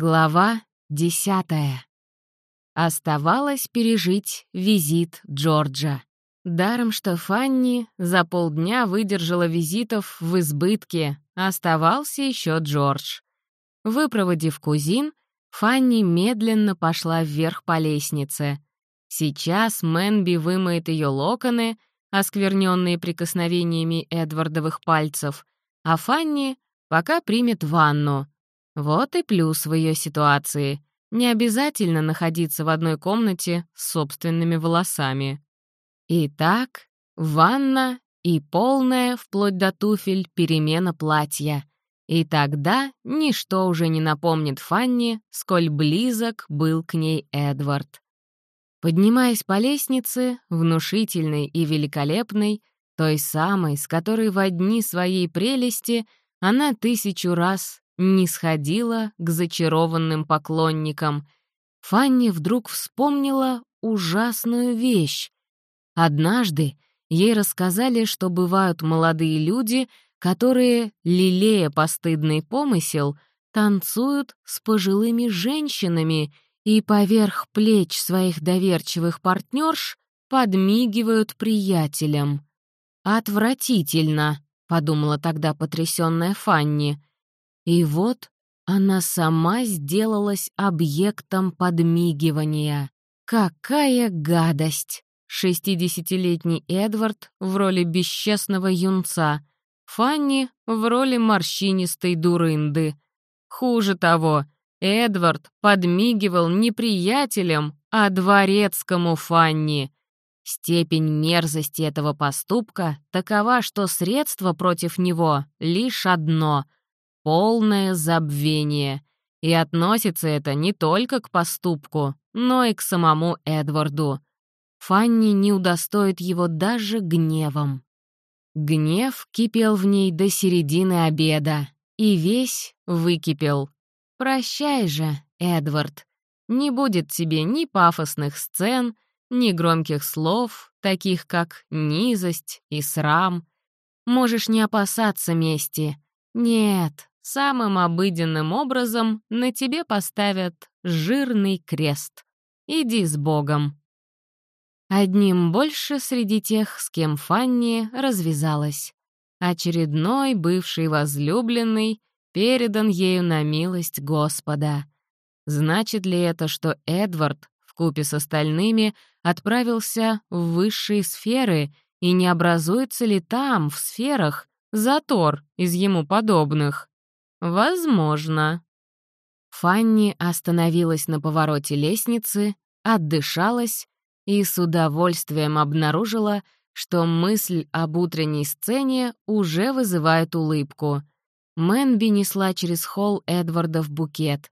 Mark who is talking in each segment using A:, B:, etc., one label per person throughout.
A: Глава десятая. Оставалось пережить визит Джорджа. Даром, что Фанни за полдня выдержала визитов в избытке, оставался еще Джордж. Выпроводив кузин, Фанни медленно пошла вверх по лестнице. Сейчас Мэнби вымоет ее локоны, оскверненные прикосновениями Эдвардовых пальцев, а Фанни пока примет ванну — вот и плюс в ее ситуации. Не обязательно находиться в одной комнате с собственными волосами. Итак, ванна и полная, вплоть до туфель, перемена платья. И тогда ничто уже не напомнит Фанни, сколь близок был к ней Эдвард. Поднимаясь по лестнице, внушительной и великолепной, той самой, с которой в одни своей прелести она тысячу раз не сходила к зачарованным поклонникам. Фанни вдруг вспомнила ужасную вещь. Однажды ей рассказали, что бывают молодые люди, которые, лелея постыдный помысел, танцуют с пожилыми женщинами и поверх плеч своих доверчивых партнерш подмигивают приятелям. «Отвратительно», — подумала тогда потрясённая Фанни. И вот она сама сделалась объектом подмигивания. Какая гадость! Шестидесятилетний Эдвард в роли бесчестного юнца, Фанни в роли морщинистой дурынды. Хуже того, Эдвард подмигивал не приятелям, а дворецкому Фанни. Степень мерзости этого поступка такова, что средство против него лишь одно — полное забвение. И относится это не только к поступку, но и к самому Эдварду. Фанни не удостоит его даже гневом. Гнев кипел в ней до середины обеда, и весь выкипел. «Прощай же, Эдвард. Не будет тебе ни пафосных сцен, ни громких слов, таких как низость и срам. Можешь не опасаться мести. Нет, самым обыденным образом на тебе поставят жирный крест. Иди с Богом. Одним больше среди тех, с кем Фанни развязалась. Очередной бывший возлюбленный передан ею на милость Господа. Значит ли это, что Эдвард вкупе с остальными отправился в высшие сферы и не образуется ли там, в сферах, затор из ему подобных? «Возможно». Фанни остановилась на повороте лестницы, отдышалась и с удовольствием обнаружила, что мысль об утренней сцене уже вызывает улыбку. Мэнби несла через холл Эдварда в букет.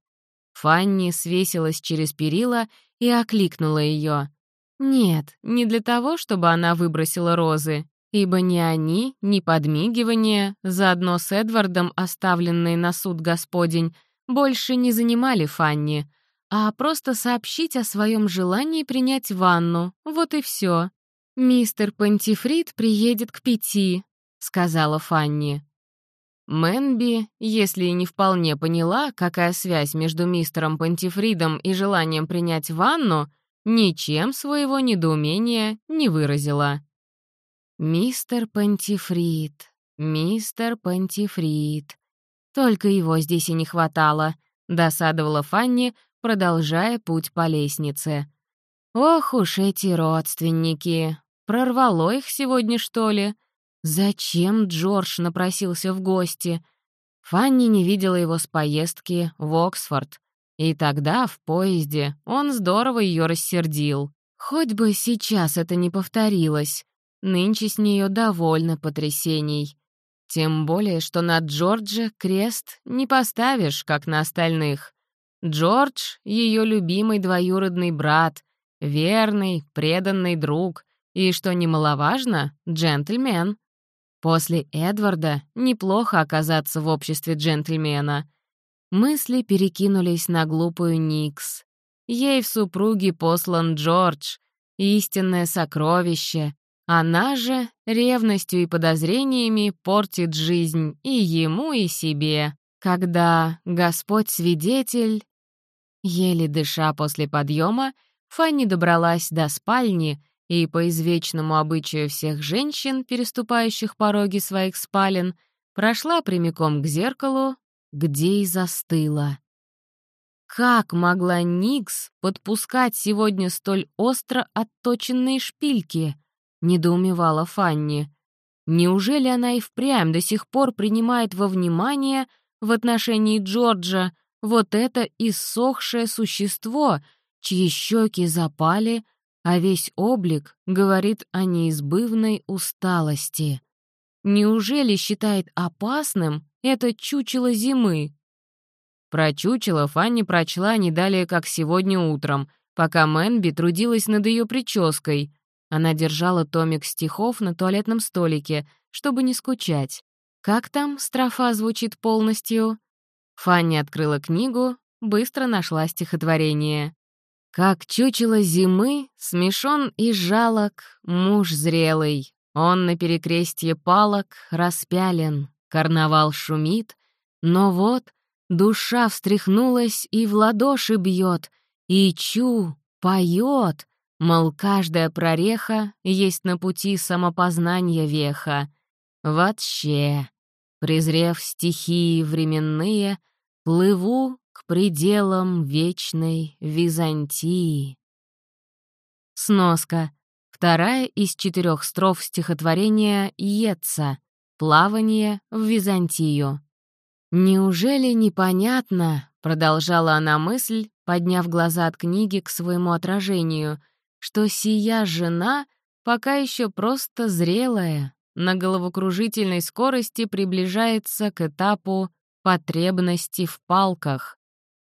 A: Фанни свесилась через перила и окликнула ее. Нет, не для того, чтобы она выбросила розы ибо ни они, ни подмигивания, заодно с Эдвардом, оставленные на суд Господень, больше не занимали Фанни, а просто сообщить о своем желании принять ванну, вот и все. «Мистер Пантифрид приедет к пяти», — сказала Фанни. Мэнби, если и не вполне поняла, какая связь между мистером Пантифридом и желанием принять ванну, ничем своего недоумения не выразила. Мистер Пантифрид, мистер Пантифрид. Только его здесь и не хватало, досадовала Фанни, продолжая путь по лестнице. Ох уж эти родственники. Прорвало их сегодня, что ли? Зачем Джордж напросился в гости? Фанни не видела его с поездки в Оксфорд. И тогда, в поезде, он здорово ее рассердил. Хоть бы сейчас это не повторилось. Нынче с нее довольно потрясений. Тем более, что на Джорджа крест не поставишь, как на остальных. Джордж — ее любимый двоюродный брат, верный, преданный друг и, что немаловажно, джентльмен. После Эдварда неплохо оказаться в обществе джентльмена. Мысли перекинулись на глупую Никс. Ей в супруги послан Джордж, истинное сокровище, она же ревностью и подозрениями портит жизнь и ему, и себе, когда Господь свидетель, Еле дыша после подъема, Фанни добралась до спальни и, по извечному обычаю всех женщин, переступающих пороги своих спален, прошла прямиком к зеркалу, где и застыла. Как могла Никс подпускать сегодня столь остро отточенные шпильки? Недоумевала Фанни. Неужели она и впрямь до сих пор принимает во внимание в отношении Джорджа вот это иссохшее существо, чьи щеки запали, а весь облик говорит о неизбывной усталости? Неужели считает опасным это чучело зимы? Про чучело Фанни прочла не далее, как сегодня утром, пока Мэнби трудилась над ее прической. Она держала томик стихов на туалетном столике, чтобы не скучать. Как там строфа звучит полностью? Фанни открыла книгу, быстро нашла стихотворение. «Как чучело зимы, смешон и жалок, муж зрелый. Он на перекрестье палок распялен, карнавал шумит, но вот Душа встряхнулась и в ладоши бьет, и чу, поет, мол, каждая прореха есть на пути самопознания веха. Вообще, презрев стихии временные, плыву к пределам вечной Византии. Сноска. Вторая из четырех строф стихотворения «Еца» «Плавание в Византию». «Неужели непонятно?» — продолжала она мысль, подняв глаза от книги к своему отражению, что сия жена пока еще просто зрелая, на головокружительной скорости приближается к этапу потребности в палках,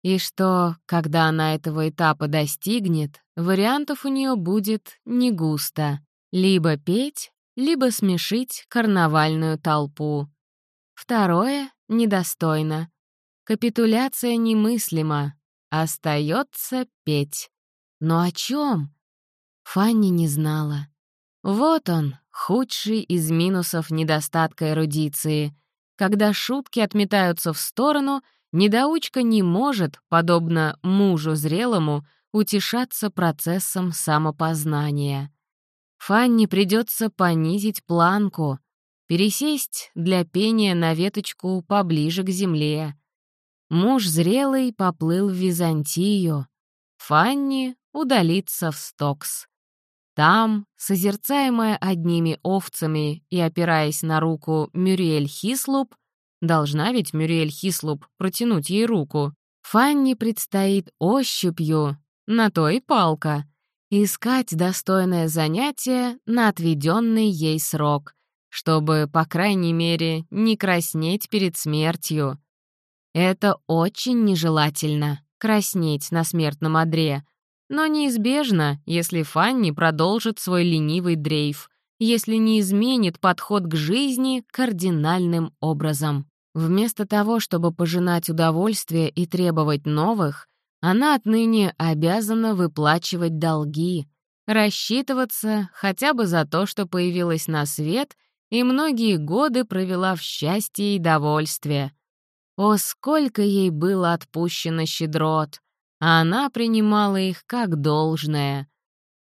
A: и что, когда она этого этапа достигнет, вариантов у нее будет не густо — либо петь, либо смешить карнавальную толпу. Второе недостойно. Капитуляция немыслима. Остается петь. Но о чем? Фанни не знала. Вот он, худший из минусов недостатка эрудиции. Когда шутки отметаются в сторону, недоучка не может, подобно мужу зрелому, утешаться процессом самопознания. Фанни придется понизить планку — пересесть для пения на веточку поближе к земле. Муж зрелый поплыл в Византию, Фанни удалится в Стокс. Там, созерцаемая одними овцами и опираясь на руку Мюриэль Хислуп, должна ведь Мюриэль Хислуп протянуть ей руку, Фанни предстоит ощупью, на то и палка, искать достойное занятие на отведенный ей срок — чтобы, по крайней мере, не краснеть перед смертью. Это очень нежелательно — краснеть на смертном одре, но неизбежно, если Фанни продолжит свой ленивый дрейф, если не изменит подход к жизни кардинальным образом. Вместо того, чтобы пожинать удовольствие и требовать новых, она отныне обязана выплачивать долги, рассчитываться хотя бы за то, что появилась на свет — и многие годы провела в счастье и довольстве. О, сколько ей было отпущено щедрот, а она принимала их как должное.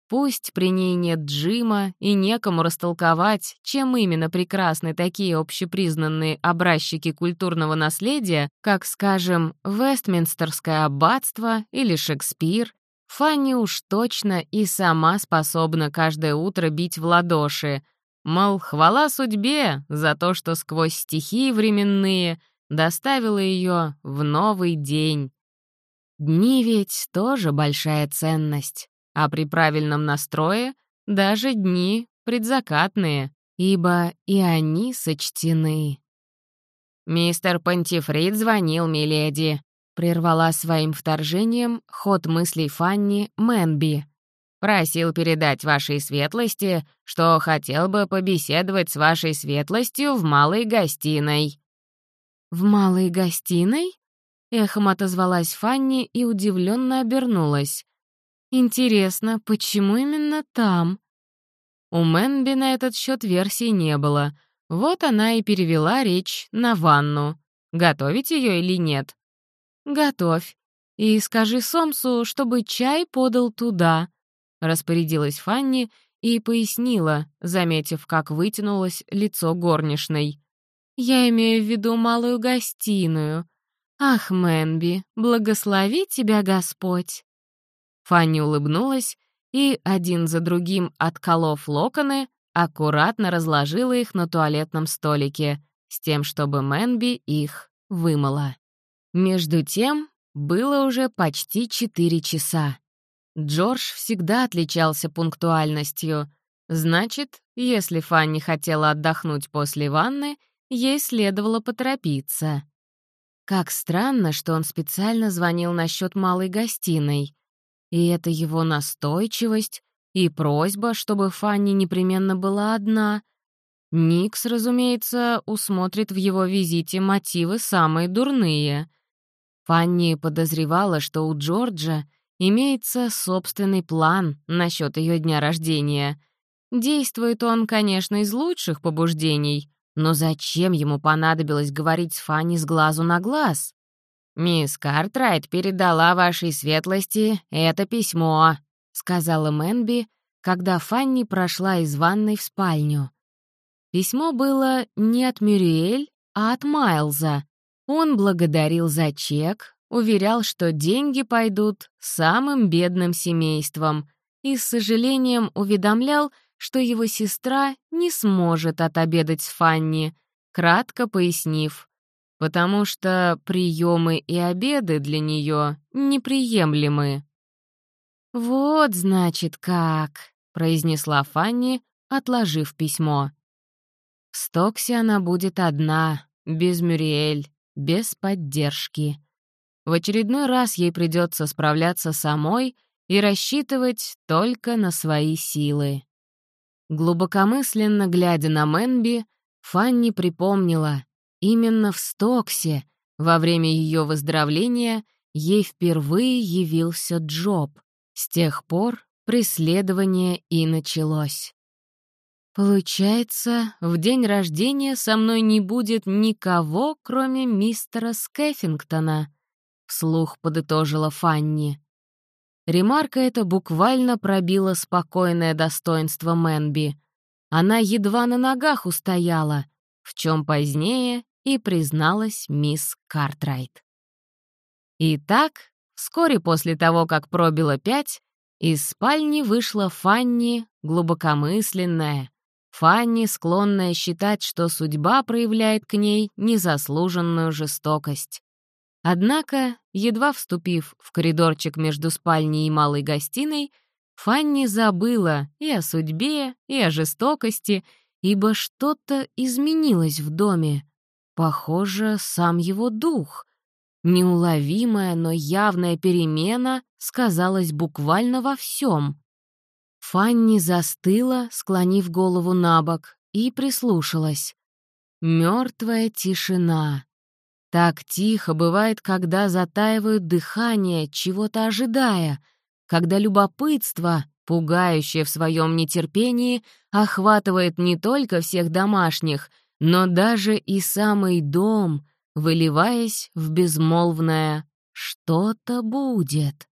A: Пусть при ней нет Джима и некому растолковать, чем именно прекрасны такие общепризнанные образчики культурного наследия, как, скажем, Вестминстерское аббатство или Шекспир, Фанни уж точно и сама способна каждое утро бить в ладоши — Мол, хвала судьбе за то, что сквозь стихии временные доставила ее в новый день. Дни ведь тоже большая ценность, а при правильном настрое даже дни предзакатные, ибо и они сочтены. «Мистер Пантифрид звонил, миледи», — прервала своим вторжением ход мыслей Фанни Мэнби. Просил передать вашей светлости, что хотел бы побеседовать с вашей светлостью в малой гостиной». «В малой гостиной?» — эхом отозвалась Фанни и удивленно обернулась. «Интересно, почему именно там?» У Мэнби на этот счет версий не было. Вот она и перевела речь на ванну. Готовить ее или нет? «Готовь. и скажи Сомсу, чтобы чай подал туда», — распорядилась Фанни и пояснила, заметив, как вытянулось лицо горничной. «Я имею в виду малую гостиную. Ах, Мэнби, благослови тебя Господь!» Фанни улыбнулась и, один за другим отколов локоны, аккуратно разложила их на туалетном столике, с тем, чтобы Мэнби их вымыла. Между тем было уже почти четыре часа. Джордж всегда отличался пунктуальностью. Значит, если Фанни хотела отдохнуть после ванны, ей следовало поторопиться. Как странно, что он специально звонил насчет малой гостиной. И это его настойчивость и просьба, чтобы Фанни непременно была одна. Никс, разумеется, усмотрит в его визите мотивы самые дурные. Фанни подозревала, что у Джорджа имеется собственный план насчет ее дня рождения. Действует он, конечно, из лучших побуждений, но зачем ему понадобилось говорить с Фанни с глазу на глаз? «Мисс Картрайт передала вашей светлости это письмо», — сказала Мэнби, когда Фанни прошла из ванной в спальню. Письмо было не от Мюриэль, а от Майлза. Он благодарил за чек, уверял, что деньги пойдут самым бедным семействам, и с сожалением уведомлял, что его сестра не сможет отобедать с Фанни, кратко пояснив, потому что приемы и обеды для нее неприемлемы. «Вот, значит, как», — произнесла Фанни, отложив письмо. В Стоксе она будет одна, без Мюриэль, без поддержки. В очередной раз ей придется справляться самой и рассчитывать только на свои силы. Глубокомысленно глядя на Мэнби, Фанни припомнила, именно в Стоксе во время ее выздоровления ей впервые явился Джоб. С тех пор преследование и началось. Получается, в день рождения со мной не будет никого, кроме мистера Скеффингтона, вслух подытожила Фанни. Ремарка эта буквально пробила спокойное достоинство Мэнби. Она едва на ногах устояла, в чем позднее и призналась мисс Картрайт. Итак, вскоре после того, как пробило пять, из спальни вышла Фанни, глубокомысленная, Фанни, склонная считать, что судьба проявляет к ней незаслуженную жестокость. Однако, едва вступив в коридорчик между спальней и малой гостиной, Фанни забыла и о судьбе, и о жестокости, ибо что-то изменилось в доме. Похоже, сам его дух. Неуловимая, но явная перемена сказалась буквально во всем. Фанни застыла, склонив голову на бок, и прислушалась. Мертвая тишина. Так тихо бывает, когда затаивают дыхание, чего-то ожидая, когда любопытство, пугающее в своем нетерпении, охватывает не только всех домашних, но даже и самый дом, выливаясь в безмолвное «что-то будет».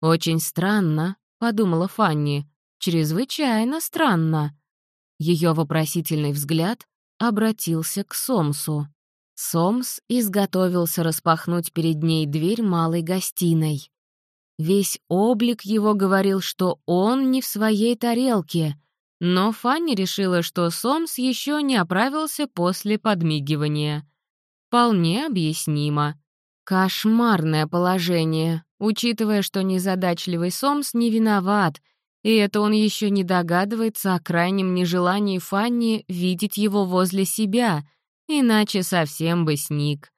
A: «Очень странно», — подумала Фанни, — «чрезвычайно странно». Ее вопросительный взгляд обратился к Сомсу. Сомс изготовился распахнуть перед ней дверь малой гостиной. Весь облик его говорил, что он не в своей тарелке, но Фанни решила, что Сомс еще не оправился после подмигивания. Вполне объяснимо. Кошмарное положение, учитывая, что незадачливый Сомс не виноват, и это он еще не догадывается о крайнем нежелании Фанни видеть его возле себя — иначе совсем бы сник.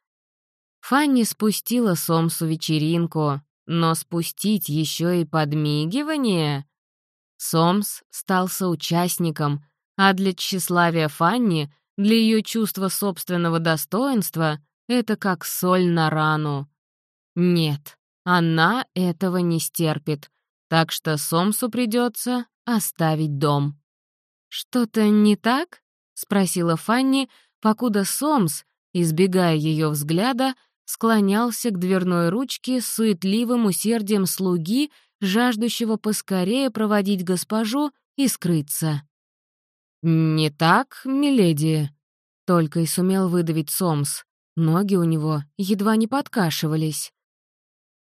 A: Фанни спустила Сомсу вечеринку, но спустить еще и подмигивание? Сомс стал соучастником, а для тщеславия Фанни, для ее чувства собственного достоинства, это как соль на рану. Нет, она этого не стерпит, так что Сомсу придется оставить дом. «Что-то не так?» — спросила Фанни, покуда Сомс, избегая ее взгляда, склонялся к дверной ручке с суетливым усердием слуги, жаждущего поскорее проводить госпожу и скрыться. «Не так, миледи?» — только и сумел выдавить Сомс. Ноги у него едва не подкашивались.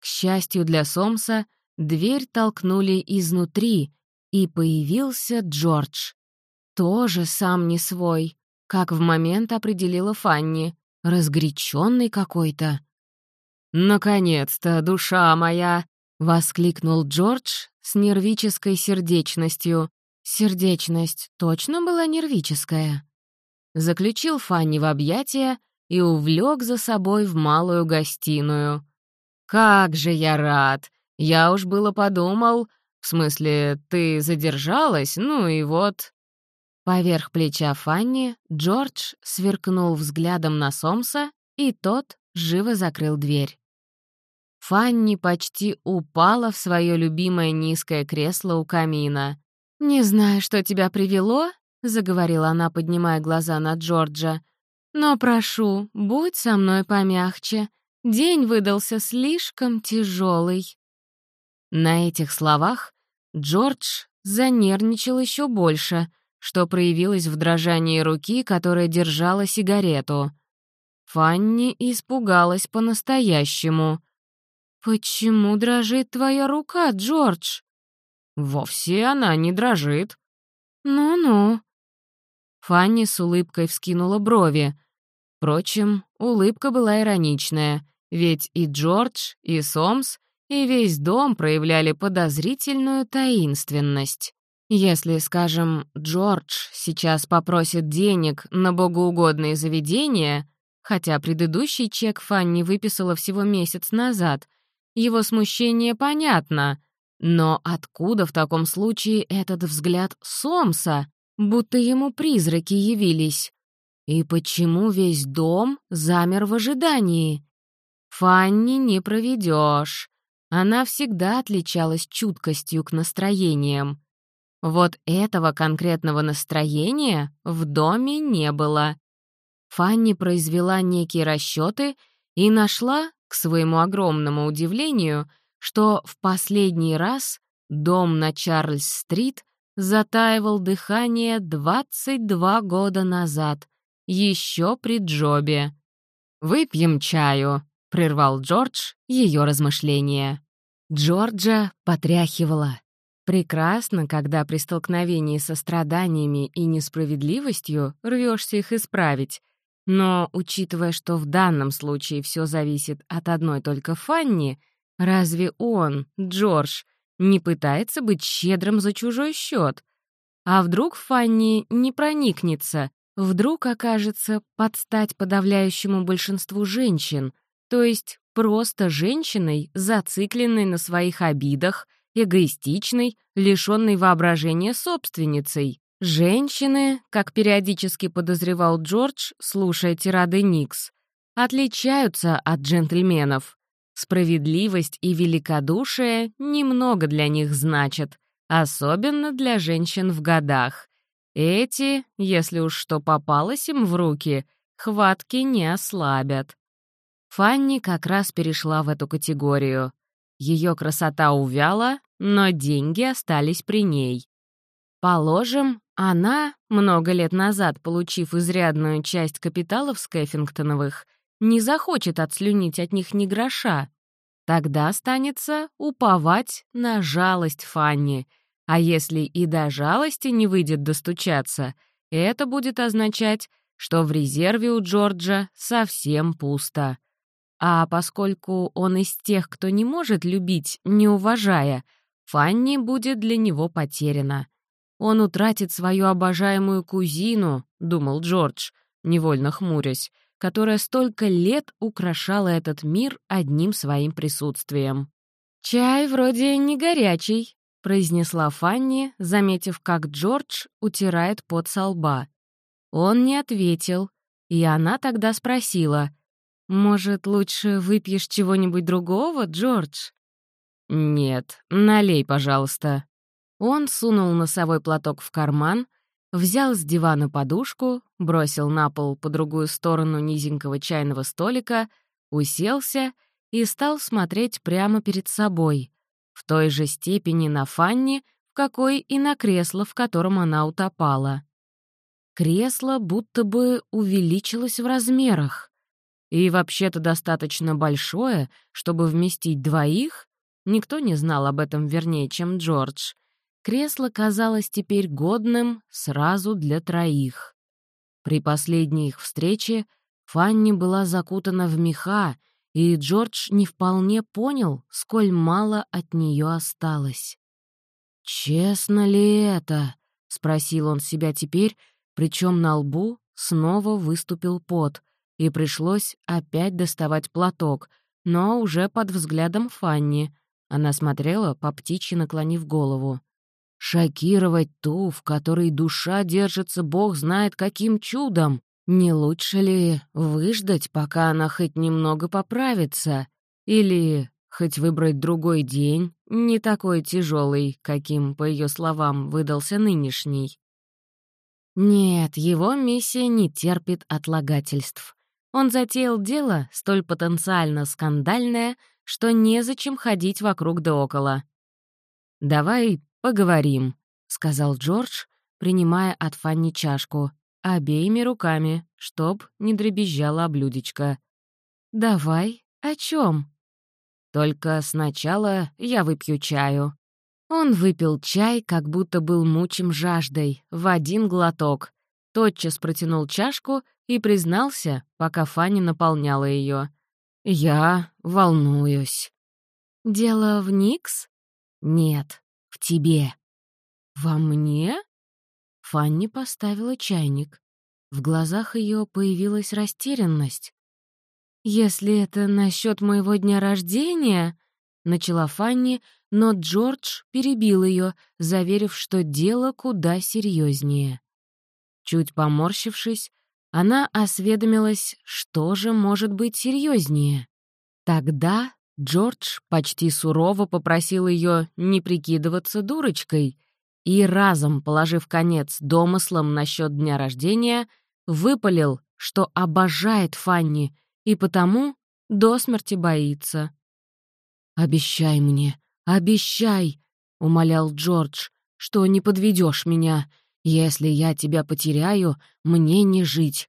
A: К счастью для Сомса, дверь толкнули изнутри, и появился Джордж. Тоже сам не свой, как в момент определила Фанни, разгоряченный какой-то. «Наконец-то, душа моя!» — воскликнул Джордж с нервической сердечностью. Сердечность точно была нервическая. Заключил Фанни в объятия и увлек за собой в малую гостиную. «Как же я рад! Я уж было подумал, в смысле, ты задержалась, ну и вот...» Поверх плеча Фанни Джордж сверкнул взглядом на Сомса, и тот живо закрыл дверь. Фанни почти упала в свое любимое низкое кресло у камина. «Не знаю, что тебя привело», — заговорила она, поднимая глаза на Джорджа, «но прошу, будь со мной помягче. День выдался слишком тяжелый. На этих словах Джордж занервничал еще больше, что проявилось в дрожании руки, которая держала сигарету. Фанни испугалась по-настоящему. «Почему дрожит твоя рука, Джордж?» «Вовсе она не дрожит». «Ну-ну». Фанни с улыбкой вскинула брови. Впрочем, улыбка была ироничная, ведь и Джордж, и Сомс и весь дом проявляли подозрительную таинственность. Если, скажем, Джордж сейчас попросит денег на богоугодные заведения, хотя предыдущий чек Фанни выписала всего месяц назад, его смущение понятно, но откуда в таком случае этот взгляд Сомса, будто ему призраки явились? И почему весь дом замер в ожидании? Фанни не проведешь. Она всегда отличалась чуткостью к настроениям. Вот этого конкретного настроения в доме не было. Фанни произвела некие расчеты и нашла, к своему огромному удивлению, что в последний раз дом на Чарльз-стрит затаивал дыхание 22 года назад, еще при Джобе. «Выпьем чаю», — прервал Джордж ее размышления. Джорджа потряхивала. Прекрасно, когда при столкновении со страданиями и несправедливостью рвешься их исправить. Но, учитывая, что в данном случае все зависит от одной только Фанни, разве он, Джордж, не пытается быть щедрым за чужой счет? А вдруг Фанни не проникнется, вдруг окажется под стать подавляющему большинству женщин — то есть просто женщиной, зацикленной на своих обидах, эгоистичной, лишенной воображения собственницей. Женщины, как периодически подозревал Джордж, слушая тирады Никс, отличаются от джентльменов. Справедливость и великодушие немного для них значат, особенно для женщин в годах. Эти, если уж что попалось им в руки, хватки не ослабят. Фанни как раз перешла в эту категорию. Ее красота увяла, но деньги остались при ней. Положим, она, много лет назад получив изрядную часть капиталов Скеффингтоновых, не захочет отслюнить от них ни гроша. Тогда останется уповать на жалость Фанни. А если и до жалости не выйдет достучаться, это будет означать, что в резерве у Джорджа совсем пусто. А поскольку он из тех, кто не может любить, не уважая, Фанни будет для него потеряна. Он утратит свою обожаемую кузину, думал Джордж, невольно хмурясь, которая столько лет украшала этот мир одним своим присутствием. «Чай вроде не горячий», — произнесла Фанни, заметив, как Джордж утирает пот со лба. Он не ответил, и она тогда спросила, «Может, лучше выпьешь чего-нибудь другого, Джордж?» «Нет, налей, пожалуйста». Он сунул носовой платок в карман, взял с дивана подушку, бросил на пол по другую сторону низенького чайного столика, уселся и стал смотреть прямо перед собой, в той же степени на Фанни, в какой и на кресло, в котором она утопала. Кресло будто бы увеличилось в размерах. И вообще-то достаточно большое, чтобы вместить двоих. Никто не знал об этом вернее, чем Джордж. Кресло казалось теперь годным сразу для троих. При последней их встрече Фанни была закутана в меха, и Джордж не вполне понял, сколь мало от нее осталось. «Честно ли это?» — спросил он себя теперь, причем на лбу снова выступил пот, и пришлось опять доставать платок, но уже под взглядом Фанни. Она смотрела, по птичьи наклонив голову. «Шокировать ту, в которой душа держится бог знает каким чудом! Не лучше ли выждать, пока она хоть немного поправится? Или хоть выбрать другой день, не такой тяжелый, каким, по ее словам, выдался нынешний?» Нет, его миссия не терпит отлагательств. Он затеял дело столь потенциально скандальное, что незачем ходить вокруг да около. «Давай поговорим», — сказал Джордж, принимая от Фанни чашку, обеими руками, чтоб не дребезжала блюдечко. «Давай, о чем? «Только сначала я выпью чаю», он выпил чай, как будто был мучим жаждой, в один глоток. Тотчас протянул чашку и признался, пока Фанни наполняла ее. «Я волнуюсь». «Дело в Никс?» «Нет, в тебе». «Во мне?» Фанни поставила чайник. В глазах ее появилась растерянность. «Если это насчет моего дня рождения...» — начала Фанни, но Джордж перебил ее, заверив, что дело куда серьезнее. Чуть поморщившись, она осведомилась, что же может быть серьезнее. Тогда Джордж почти сурово попросил ее не прикидываться дурочкой и, разом положив конец домыслам насчет дня рождения, выпалил, что обожает Фанни и потому до смерти боится. «Обещай мне, «Обещай», — умолял Джордж, — «что не подведешь меня. Если я тебя потеряю, мне не жить.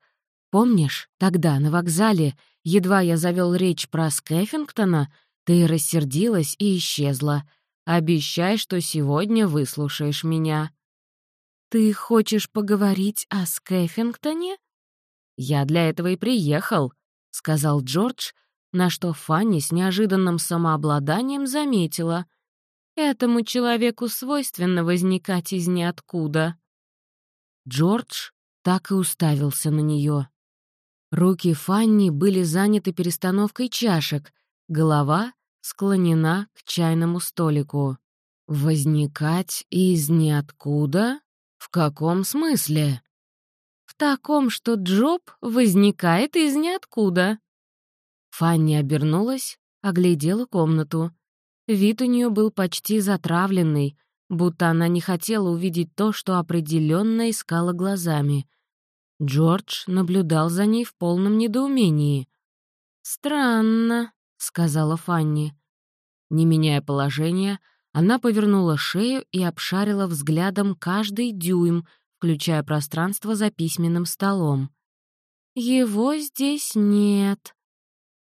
A: Помнишь, тогда на вокзале, едва я завел речь про Скеффингтона, ты рассердилась и исчезла. Обещай, что сегодня выслушаешь меня». «Ты хочешь поговорить о Скеффингтоне?» «Я для этого и приехал», — сказал Джордж, — на что Фанни с неожиданным самообладанием заметила. «Этому человеку свойственно возникать из ниоткуда». Джордж так и уставился на нее. Руки Фанни были заняты перестановкой чашек, голова склонена к чайному столику. «Возникать из ниоткуда? В каком смысле?» «В таком, что Джоб возникает из ниоткуда», Фанни обернулась, оглядела комнату. Вид у нее был почти затравленный, будто она не хотела увидеть то, что определенно искала глазами. Джордж наблюдал за ней в полном недоумении. «Странно», — сказала Фанни. Не меняя положения, она повернула шею и обшарила взглядом каждый дюйм, включая пространство за письменным столом. «Его здесь нет»,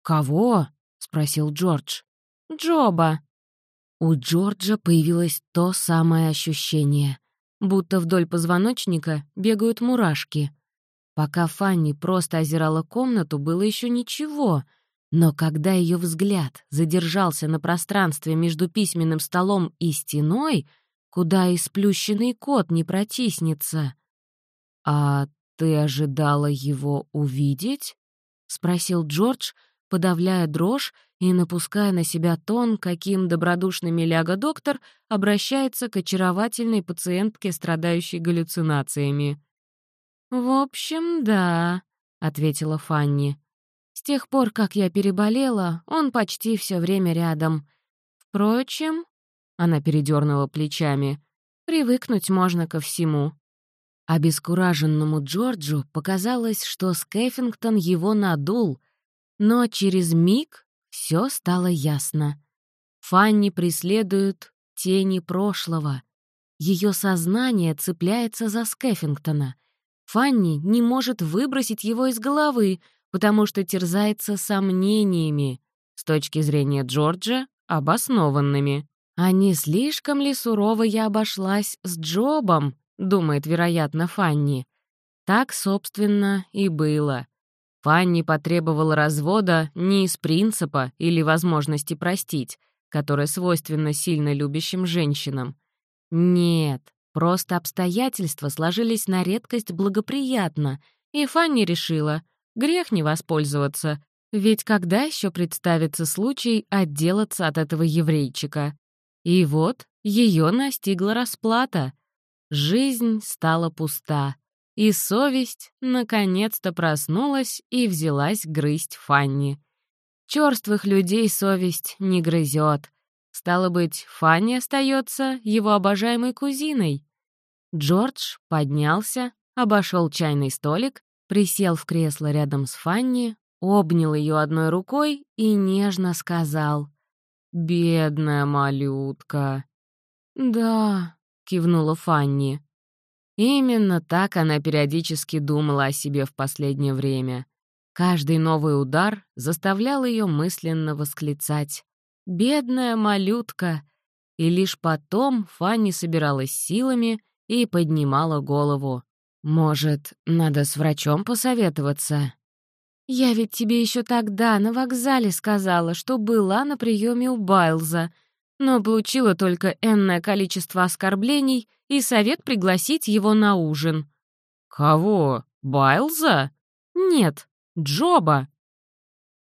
A: «Кого?» — спросил Джордж. «Джоба». У Джорджа появилось то самое ощущение, будто вдоль позвоночника бегают мурашки. Пока Фанни просто озирала комнату, было еще ничего, но когда ее взгляд задержался на пространстве между письменным столом и стеной, куда и сплющенный кот не протиснется. «А ты ожидала его увидеть?» — спросил Джордж, подавляя дрожь и напуская на себя тон, каким добродушный миляга-доктор обращается к очаровательной пациентке, страдающей галлюцинациями. «В общем, да», — ответила Фанни. «С тех пор, как я переболела, он почти все время рядом. Впрочем...» — она передернула плечами. «Привыкнуть можно ко всему». Обескураженному Джорджу показалось, что Скеффингтон его надул — но через миг все стало ясно. Фанни преследуют тени прошлого. Ее сознание цепляется за Скеффингтона. Фанни не может выбросить его из головы, потому что терзается сомнениями, с точки зрения Джорджа — обоснованными. «А не слишком ли сурово я обошлась с Джобом?» — думает, вероятно, Фанни. Так, собственно, и было. Фанни потребовала развода не из принципа или возможности простить, которая свойственна сильно любящим женщинам. Нет, просто обстоятельства сложились на редкость благоприятно, и Фанни решила, грех не воспользоваться, ведь когда еще представится случай отделаться от этого еврейчика? И вот ее настигла расплата. Жизнь стала пуста, и совесть наконец-то проснулась и взялась грызть Фанни. Черствых людей совесть не грызет. Стало быть, Фанни остается его обожаемой кузиной. Джордж поднялся, обошел чайный столик, присел в кресло рядом с Фанни, обнял ее одной рукой и нежно сказал «Бедная малютка». «Да», — кивнула Фанни. Именно так она периодически думала о себе в последнее время. Каждый новый удар заставлял ее мысленно восклицать «Бедная малютка!» И лишь потом Фанни собиралась силами и поднимала голову. «Может, надо с врачом посоветоваться?» «Я ведь тебе еще тогда на вокзале сказала, что была на приеме у Байлза, но получила только энное количество оскорблений и совет пригласить его на ужин». «Кого? Байлза?» «Нет, Джоба».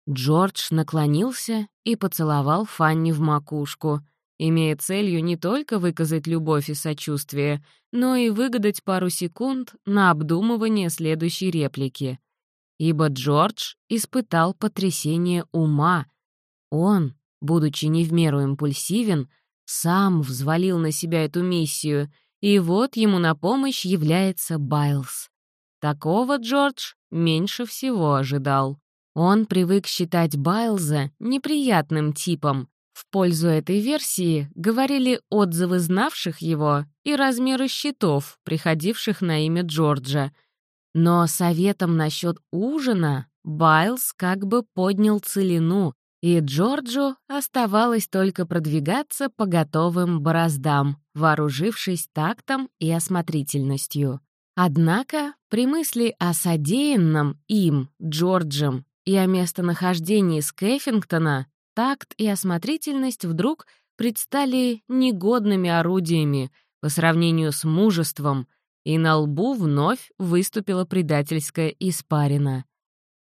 A: Джордж наклонился и поцеловал Фанни в макушку, имея целью не только выказать любовь и сочувствие, но и выгадать пару секунд на обдумывание следующей реплики — ибо Джордж испытал потрясение ума. Он, будучи не в меру импульсивен, сам взвалил на себя эту миссию, и вот ему на помощь является Байлз. Такого Джордж меньше всего ожидал. Он привык считать Байлза неприятным типом. В пользу этой версии говорили отзывы знавших его и размеры счетов, приходивших на имя Джорджа — но советом насчет ужина Байлз как бы поднял целину, и Джорджу оставалось только продвигаться по готовым бороздам, вооружившись тактом и осмотрительностью. Однако при мысли о содеянном им, Джорджем, и о местонахождении Скеффингтона, такт и осмотрительность вдруг предстали негодными орудиями по сравнению с мужеством — и на лбу вновь выступила предательская испарина.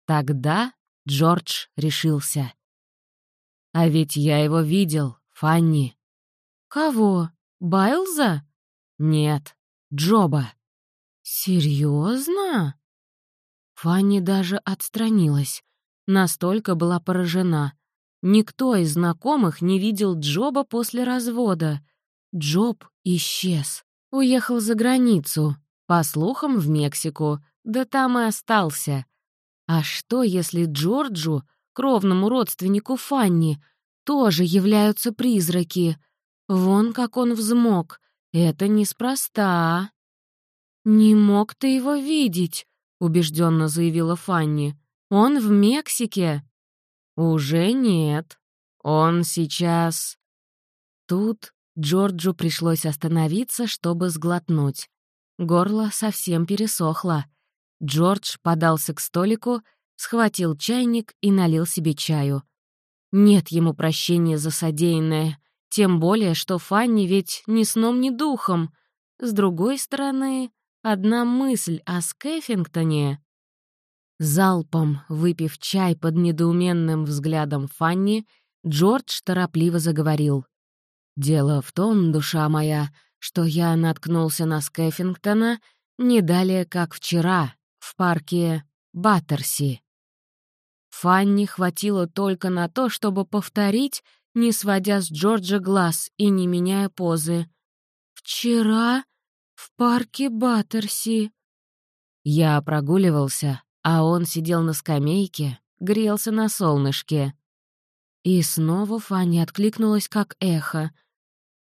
A: Тогда Джордж решился. «А ведь я его видел, Фанни». «Кого? Байлза?» «Нет, Джоба». «Серьезно?» Фанни даже отстранилась. Настолько была поражена. Никто из знакомых не видел Джоба после развода. Джоб исчез. Уехал за границу, по слухам, в Мексику, да там и остался. А что, если Джорджу, кровному родственнику Фанни, тоже являются призраки? Вон как он взмок. Это неспроста. «Не мог ты его видеть», — убежденно заявила Фанни. «Он в Мексике». «Уже нет. Он сейчас...» Тут Джорджу пришлось остановиться, чтобы сглотнуть. Горло совсем пересохло. Джордж подался к столику, схватил чайник и налил себе чаю. Нет ему прощения за содеянное, тем более, что Фанни ведь ни сном, ни духом. С другой стороны, одна мысль о Скеффингтоне... Залпом выпив чай под недоуменным взглядом Фанни, Джордж торопливо заговорил. Дело в том, душа моя, что я наткнулся на Скеффингтона не далее, как вчера, в парке Баттерси. Фанни хватило только на то, чтобы повторить, не сводя с Джорджа глаз и не меняя позы. «Вчера в парке Баттерси». Я прогуливался, а он сидел на скамейке, грелся на солнышке. И снова Фанни откликнулась как эхо.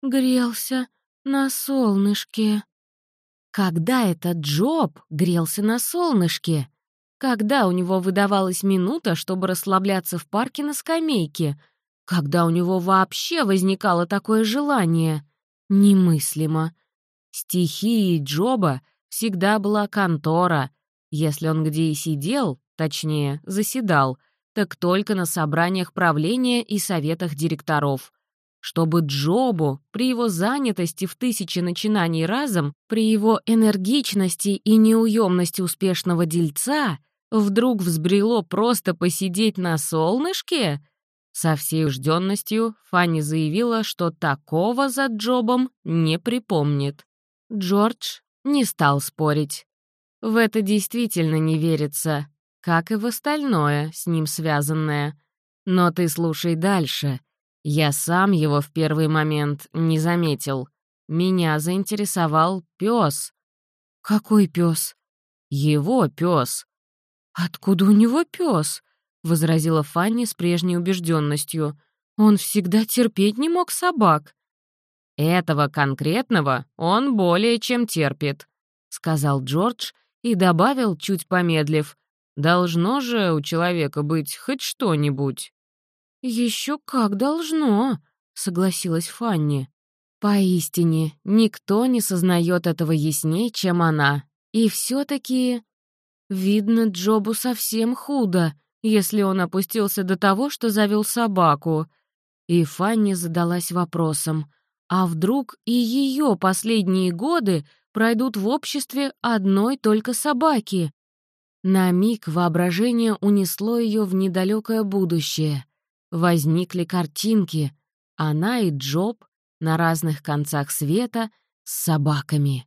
A: «Грелся на солнышке». Когда этот Джоб грелся на солнышке? Когда у него выдавалась минута, чтобы расслабляться в парке на скамейке? Когда у него вообще возникало такое желание? Немыслимо. Стихией Джоба всегда была контора. Если он где и сидел, точнее, заседал, так только на собраниях правления и советах директоров. Чтобы Джобу при его занятости в тысячи начинаний разом, при его энергичности и неуемности успешного дельца — Вдруг взбрело просто посидеть на солнышке? Со всей ужденностью Фанни заявила, что такого за Джобом не припомнит. Джордж не стал спорить. В это действительно не верится, как и в остальное с ним связанное. Но ты слушай дальше. Я сам его в первый момент не заметил. Меня заинтересовал пес. Какой пес? Его пес. «Откуда у него пес? возразила Фанни с прежней убежденностью. «Он всегда терпеть не мог собак». «Этого конкретного он более чем терпит», — сказал Джордж и добавил, чуть помедлив. «Должно же у человека быть хоть что-нибудь». Еще как должно», — согласилась Фанни. Поистине, никто не сознает этого ясней, чем она. И все таки Видно, Джобу совсем худо, если он опустился до того, что завел собаку. И Фанни задалась вопросом, а вдруг и ее последние годы пройдут в обществе одной только собаки? На миг воображение унесло ее в недалекое будущее. Возникли картинки. Она и Джоб на разных концах света с собаками.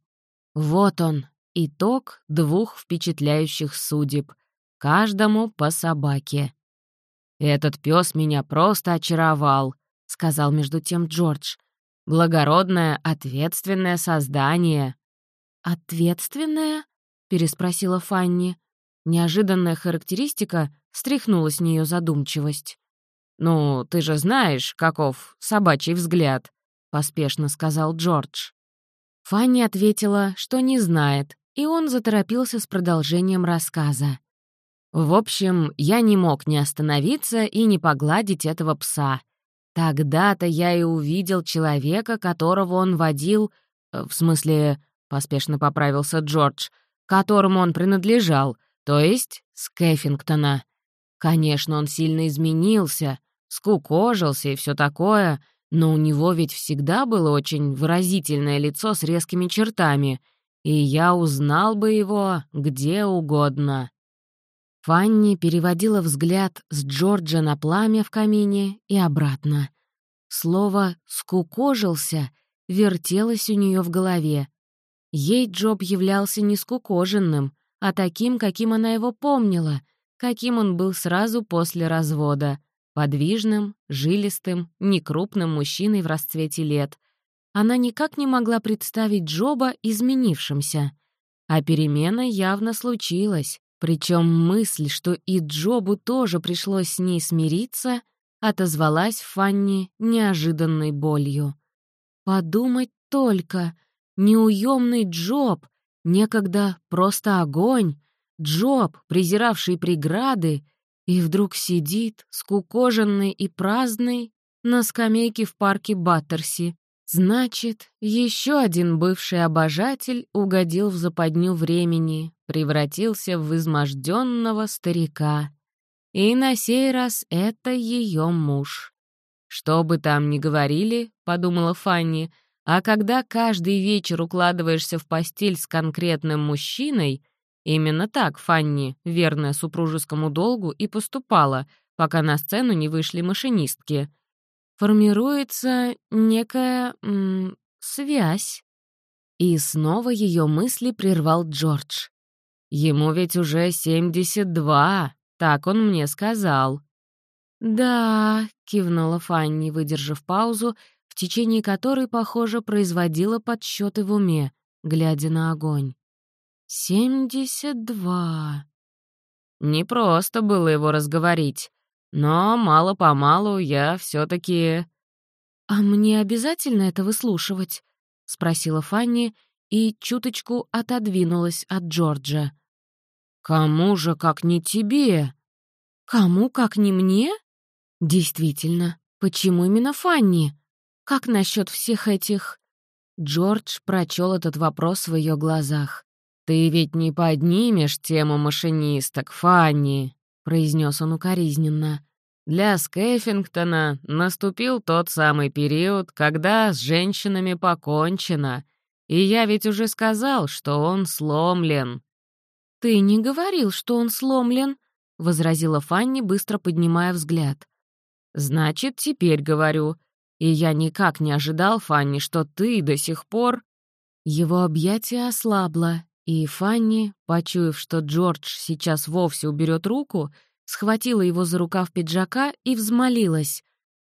A: Вот он, Итог двух впечатляющих судеб. Каждому по собаке. «Этот пес меня просто очаровал», — сказал между тем Джордж. «Благородное, ответственное создание». «Ответственное?» — переспросила Фанни. Неожиданная характеристика стряхнула с нее задумчивость. «Ну, ты же знаешь, каков собачий взгляд», — поспешно сказал Джордж. Фанни ответила, что не знает, и он заторопился с продолжением рассказа. В общем, я не мог не остановиться и не погладить этого пса. Тогда-то я и увидел человека, которого он водил... Э, в смысле, — поспешно поправился Джордж, — которому он принадлежал, то есть с Кэффингтона. Конечно, он сильно изменился, скукожился и все такое, но у него ведь всегда было очень выразительное лицо с резкими чертами — и я узнал бы его где угодно. Фанни переводила взгляд с Джорджа на пламя в камине и обратно. Слово «скукожился» вертелось у нее в голове. Ей Джоб являлся не скукоженным, а таким, каким она его помнила, каким он был сразу после развода, подвижным, жилистым, некрупным мужчиной в расцвете лет, она никак не могла представить Джоба изменившимся. А перемена явно случилась, причем мысль, что и Джобу тоже пришлось с ней смириться, отозвалась Фанни неожиданной болью. Подумать только, неуемный Джоб, некогда просто огонь, Джоб, презиравший преграды, и вдруг сидит, скукоженный и праздный, на скамейке в парке Баттерси, Значит, еще один бывший обожатель угодил в западню времени, превратился в изможденного старика. И на сей раз это ее муж. «Что бы там ни говорили», — подумала Фанни, «а когда каждый вечер укладываешься в постель с конкретным мужчиной, именно так Фанни, верная супружескому долгу, и поступала, пока на сцену не вышли машинистки — формируется некая м, связь. И снова ее мысли прервал Джордж. Ему ведь уже 72, так он мне сказал. «Да», — кивнула Фанни, выдержав паузу, в течение которой, похоже, производила подсчеты в уме, глядя на огонь. «Семьдесят два. Не просто было его разговорить, но мало-помалу я все таки
B: «А мне обязательно это выслушивать?» — спросила Фанни и чуточку отодвинулась от Джорджа.
A: «Кому же, как не тебе?»
B: «Кому, как не мне?» «Действительно, почему именно Фанни? Как насчет всех этих...» Джордж прочел этот вопрос в ее глазах.
A: «Ты ведь не поднимешь тему машинисток, Фанни», — произнес он укоризненно. «Для Скеффингтона наступил тот самый период, когда с женщинами покончено, и я ведь уже сказал, что он сломлен».
B: «Ты не говорил, что он сломлен», — возразила Фанни, быстро поднимая взгляд.
A: «Значит, теперь говорю. И я никак не ожидал, Фанни, что ты до сих пор...»
B: Его объятие ослабло, и Фанни, почуяв, что Джордж сейчас вовсе уберет руку, схватила его за рукав пиджака и взмолилась.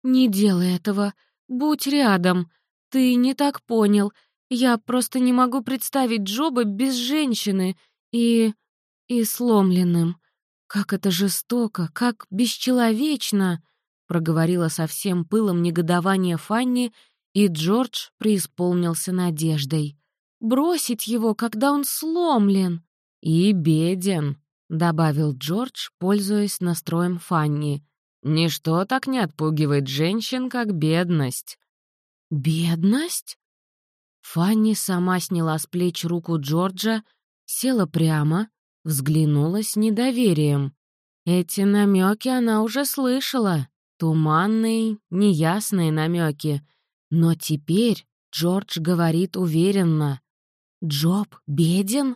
B: «Не делай этого. Будь рядом. Ты не так понял. Я просто не могу представить Джоба без женщины и... и сломленным. Как это жестоко, как бесчеловечно!» проговорила со всем пылом негодования Фанни, и Джордж преисполнился надеждой. Бросить его, когда он сломлен.
A: И беден, добавил Джордж, пользуясь настроем Фанни. Ничто так не отпугивает женщин, как бедность.
B: Бедность? Фанни сама сняла с плеч руку Джорджа, села прямо, взглянула с недоверием. Эти намеки она уже слышала, туманные, неясные намеки. Но теперь Джордж говорит уверенно. Джоб беден?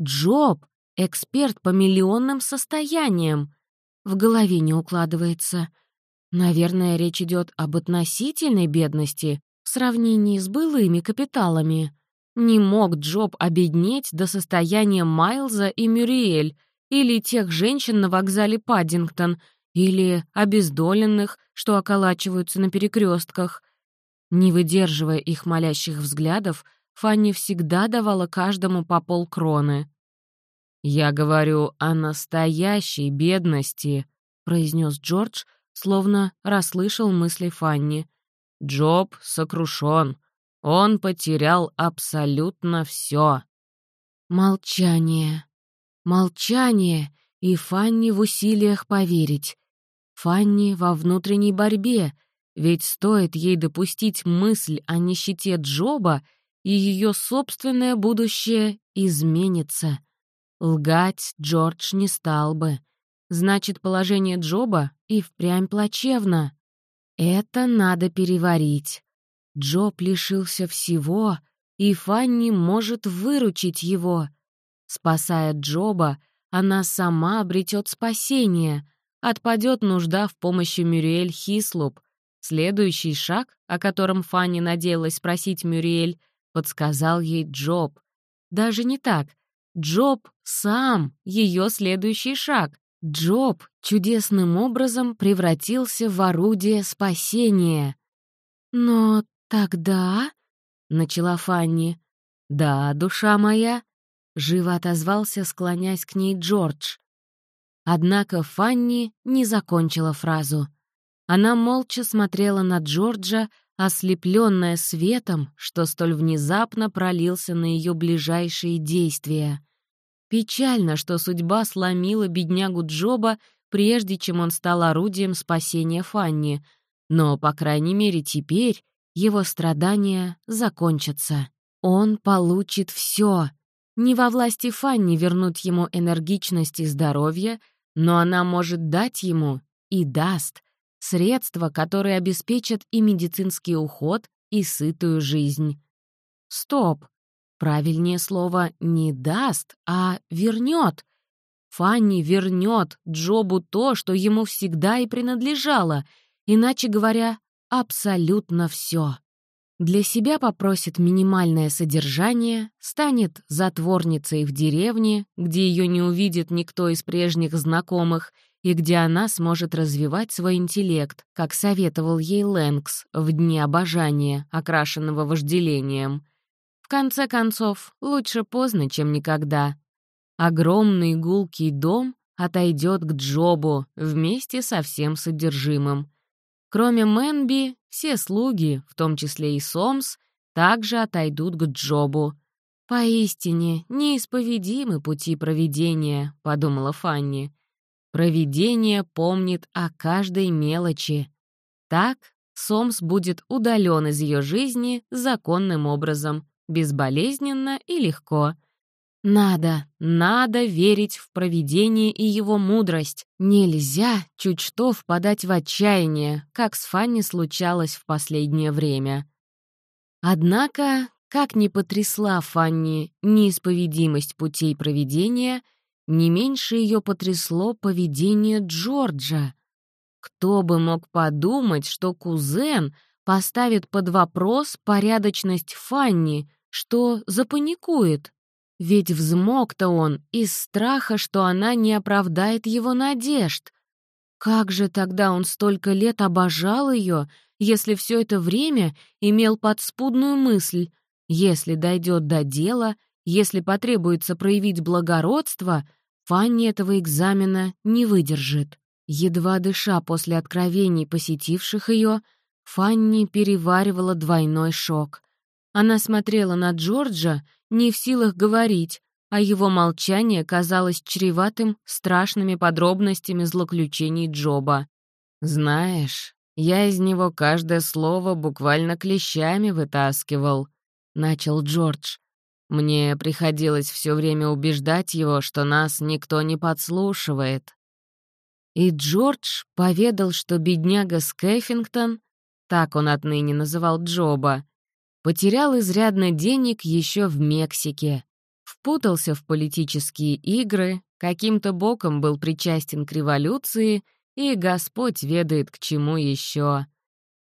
B: Джоб — эксперт по миллионным состояниям. В голове не укладывается. Наверное, речь идет об относительной бедности в сравнении с былыми капиталами. Не мог Джоб обеднеть до состояния Майлза и Мюриэль или тех женщин на вокзале Паддингтон или обездоленных, что околачиваются на перекрестках. Не выдерживая их молящих взглядов, Фанни всегда давала каждому по полкроны.
A: «Я говорю о настоящей бедности», — произнес Джордж, словно расслышал мысли Фанни. «Джоб сокрушен. Он потерял абсолютно все.
B: Молчание. Молчание, и Фанни в усилиях поверить. Фанни во внутренней борьбе, ведь стоит ей допустить мысль о нищете Джоба, и ее собственное будущее изменится. Лгать Джордж не стал бы. Значит, положение Джоба и впрямь плачевно. Это надо переварить. Джоб лишился всего, и Фанни может выручить его. Спасая Джоба, она сама обретет спасение, отпадет нужда в помощи Мюриэль Хислуп. Следующий шаг, о котором Фанни надеялась спросить Мюриэль, подсказал ей Джоб. Даже не так. Джоб сам ее следующий шаг. Джоб чудесным образом превратился в орудие спасения. «Но тогда...» — начала Фанни. «Да, душа моя», — живо отозвался, склонясь к ней Джордж. Однако Фанни не закончила фразу. Она молча смотрела на Джорджа, ослепленная светом, что столь внезапно пролился на ее ближайшие действия. Печально, что судьба сломила беднягу Джоба, прежде чем он стал орудием спасения Фанни, но, по крайней мере, теперь его страдания закончатся. Он получит все. Не во власти Фанни вернуть ему энергичность и здоровье, но она может дать ему и даст средства, которые обеспечат и медицинский уход, и сытую жизнь. Стоп. Правильнее слово не даст, а вернет. Фанни вернет Джобу то, что ему всегда и принадлежало, иначе говоря, абсолютно все. Для себя попросит минимальное содержание, станет затворницей в деревне, где ее не увидит никто из прежних знакомых, и где она сможет развивать свой интеллект, как советовал ей Лэнкс в дни обожания, окрашенного вожделением. В конце концов, лучше поздно, чем никогда. Огромный гулкий дом отойдет к Джобу вместе со всем содержимым. Кроме Мэнби, все слуги, в том числе и Сомс, также отойдут к Джобу. «Поистине неисповедимы пути проведения», — подумала Фанни. «Провидение помнит о каждой мелочи. Так Сомс будет удален из ее жизни законным образом, безболезненно и легко. Надо, надо верить в провидение и его мудрость. Нельзя чуть что впадать в отчаяние, как с Фанни случалось в последнее время. Однако, как ни потрясла Фанни неисповедимость путей проведения, не меньше ее потрясло поведение Джорджа. Кто бы мог подумать, что кузен поставит под вопрос порядочность Фанни, что запаникует? Ведь взмок-то он из страха, что она не оправдает его надежд. Как же тогда он столько лет обожал ее, если все это время имел подспудную мысль, если дойдет до дела, если потребуется проявить благородство, Фанни этого экзамена не выдержит. Едва дыша после откровений, посетивших ее, Фанни переваривала двойной шок. Она смотрела на Джорджа, не в силах говорить, а его молчание казалось чреватым страшными подробностями злоключений Джоба. «Знаешь, я из него каждое слово буквально клещами вытаскивал», — начал Джордж. «Мне приходилось все время убеждать его, что нас никто не подслушивает. И Джордж поведал, что бедняга Скеффингтон, так он отныне называл Джоба, потерял изрядно денег еще в Мексике, впутался в политические игры, каким-то боком был причастен к революции, и Господь ведает к чему еще.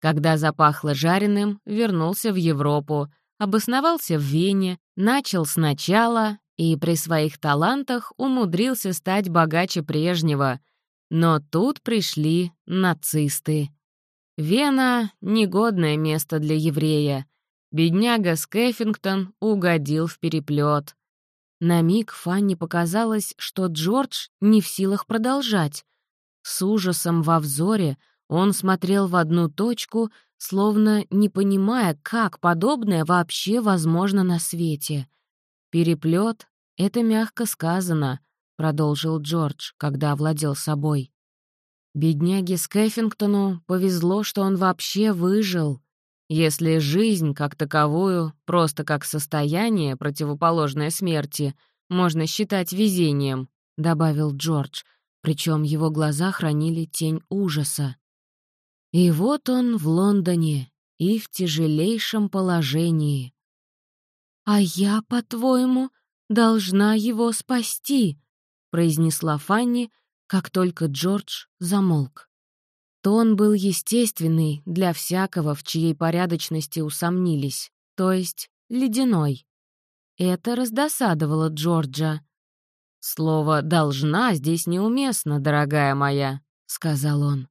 B: Когда запахло жареным, вернулся в Европу, обосновался в Вене, начал сначала и при своих талантах умудрился стать богаче прежнего — но тут пришли нацисты. Вена — негодное место для еврея. Бедняга Скеффингтон угодил в переплет. На миг Фанни показалось, что Джордж не в силах продолжать. С ужасом во взоре он смотрел в одну точку, словно не понимая, как подобное вообще возможно на свете. Переплет — это мягко сказано продолжил Джордж, когда овладел собой. Бедняге Скеффингтону повезло, что он вообще выжил. Если жизнь, как таковую, просто как состояние, противоположное смерти, можно считать везением, добавил Джордж, причем его глаза хранили тень ужаса. И вот он в Лондоне и в тяжелейшем положении. «А я, по-твоему, должна его спасти», — произнесла Фанни, как только Джордж замолк. Тон был естественный для всякого, в чьей порядочности усомнились, то есть ледяной. Это раздосадовало Джорджа. «Слово «должна» здесь неуместно, дорогая моя», — сказал он.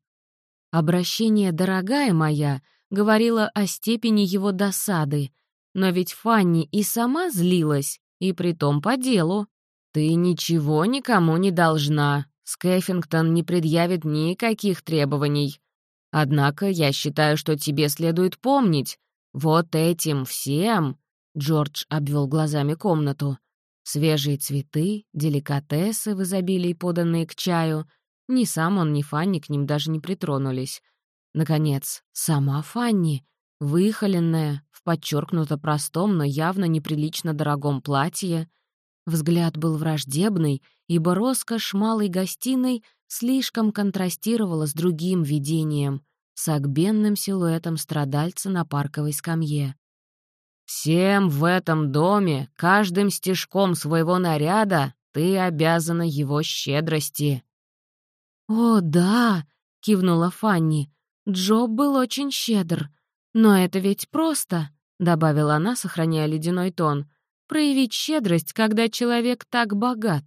B: Обращение «дорогая моя» говорило о степени его досады, но ведь Фанни и сама злилась, и притом по делу. «Ты ничего никому не должна. Скеффингтон не предъявит никаких требований. Однако я считаю, что тебе следует помнить, вот этим всем...» Джордж обвел глазами комнату. Свежие цветы, деликатесы в изобилии, поданные к чаю. Ни сам он, ни Фанни к ним даже не притронулись. Наконец, сама Фанни, выхоленная, в подчеркнуто простом, но явно неприлично дорогом платье, Взгляд был враждебный, ибо роскошь малой гостиной слишком контрастировала с другим видением, с огбенным силуэтом страдальца на парковой скамье. «Всем в этом доме, каждым стежком своего наряда, ты обязана его щедрости». «О, да!» — кивнула Фанни. «Джоб был очень щедр. Но это ведь просто», — добавила она, сохраняя ледяной тон проявить щедрость, когда человек так богат.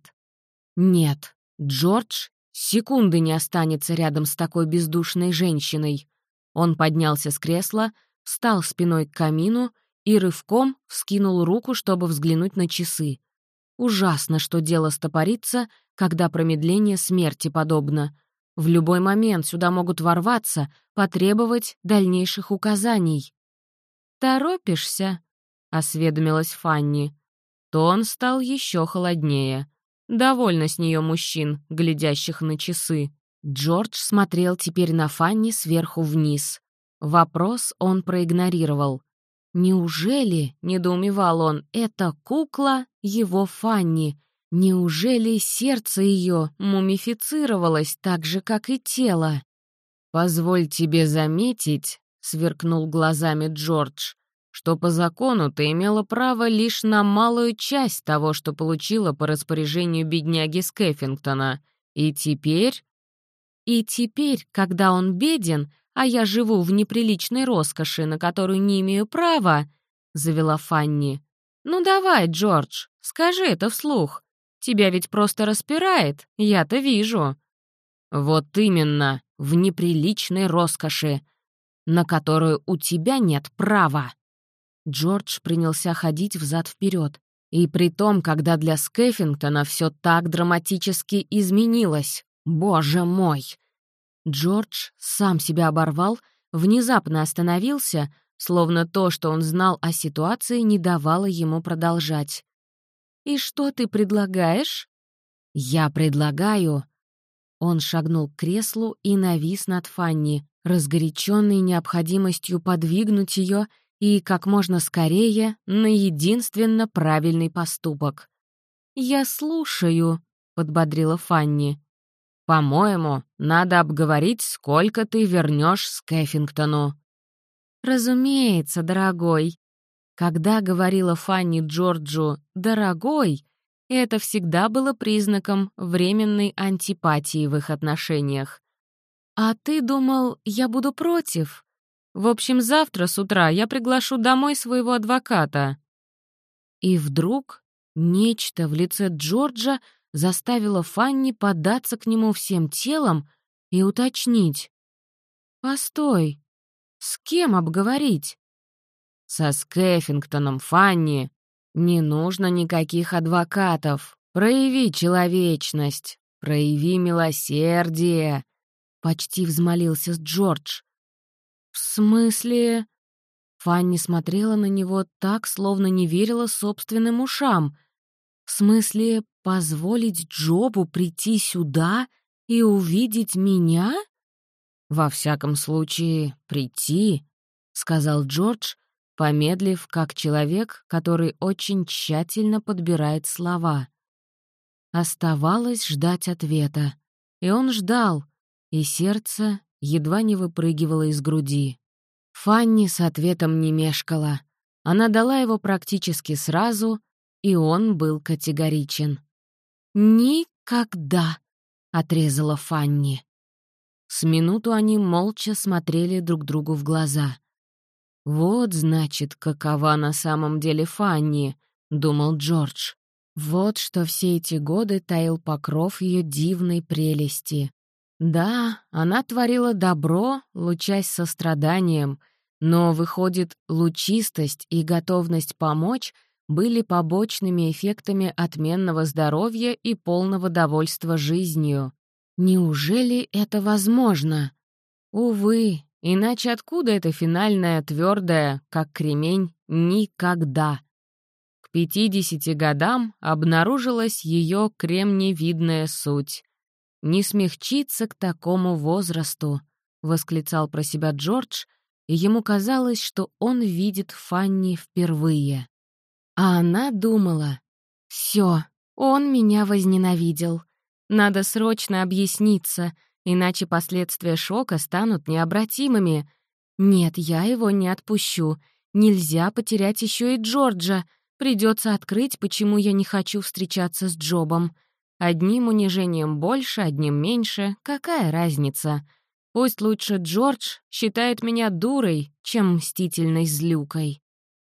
B: Нет, Джордж секунды не останется рядом с такой бездушной женщиной. Он поднялся с кресла, встал спиной к камину и рывком вскинул руку, чтобы взглянуть на часы. Ужасно, что дело стопорится, когда промедление смерти подобно. В любой момент сюда могут ворваться, потребовать дальнейших указаний.
A: «Торопишься?» — осведомилась Фанни. Тон стал еще холоднее. Довольно с нее мужчин, глядящих на часы.
B: Джордж смотрел теперь на Фанни сверху вниз. Вопрос он проигнорировал. «Неужели, — недоумевал он, — эта кукла — его Фанни? Неужели сердце ее мумифицировалось так же, как и тело?»
A: «Позволь тебе заметить, — сверкнул глазами Джордж, что по закону ты имела право лишь на малую часть того, что получила по распоряжению бедняги Скеффингтона. И теперь...»
B: «И теперь, когда он беден, а я живу в неприличной роскоши, на которую не имею права», — завела Фанни. «Ну давай, Джордж, скажи это вслух. Тебя ведь просто распирает, я-то вижу».
A: «Вот именно, в неприличной роскоши, на которую у тебя нет права».
B: Джордж принялся ходить взад-вперед. И при том, когда для Скеффингтона все так драматически изменилось. Боже мой! Джордж сам себя оборвал, внезапно остановился, словно то, что он знал о ситуации, не давало ему продолжать. «И что ты предлагаешь?» «Я предлагаю...» Он шагнул к креслу и навис над Фанни, разгоряченный необходимостью подвигнуть ее и как можно скорее на единственно правильный поступок. «Я слушаю», — подбодрила Фанни. «По-моему, надо обговорить, сколько ты вернешь Скеффингтону». «Разумеется, дорогой». Когда говорила Фанни Джорджу «дорогой», это всегда было признаком временной антипатии в их отношениях. «А ты думал, я буду против?» В общем, завтра с утра я приглашу домой своего адвоката». И вдруг нечто в лице Джорджа заставило Фанни податься к нему всем телом и уточнить. «Постой, с кем обговорить?»
A: «Со Скеффингтоном, Фанни. Не нужно никаких адвокатов. Прояви человечность, прояви милосердие», — почти взмолился Джордж.
B: «В смысле...» Фанни смотрела на него так, словно не верила собственным ушам. «В смысле, позволить Джобу прийти сюда и увидеть меня?»
A: «Во всяком случае, прийти», — сказал Джордж, помедлив, как человек, который очень тщательно подбирает слова.
B: Оставалось ждать ответа. И он ждал, и сердце едва не выпрыгивала из груди. Фанни с ответом не мешкала. Она дала его практически сразу, и он был категоричен. «Никогда!» — отрезала Фанни. С минуту они молча смотрели друг другу в глаза. «Вот, значит, какова на самом деле Фанни», — думал Джордж. Вот что все эти годы таил покров ее дивной прелести. Да, она творила добро, лучась состраданием, но, выходит, лучистость и готовность помочь были побочными эффектами отменного здоровья и полного довольства жизнью. Неужели это возможно? Увы, иначе откуда это финальное твердое, как кремень, никогда? К пятидесяти годам обнаружилась ее кремневидная суть. «Не смягчиться к такому возрасту», — восклицал про себя Джордж, и ему казалось, что он видит Фанни впервые. А она думала, «Всё, он меня возненавидел. Надо срочно объясниться, иначе последствия шока станут необратимыми. Нет, я его не отпущу. Нельзя потерять ещё и Джорджа. Придётся открыть, почему я не хочу встречаться с Джобом. Одним унижением больше, одним меньше. Какая разница? Пусть лучше Джордж считает меня дурой, чем мстительной злюкой.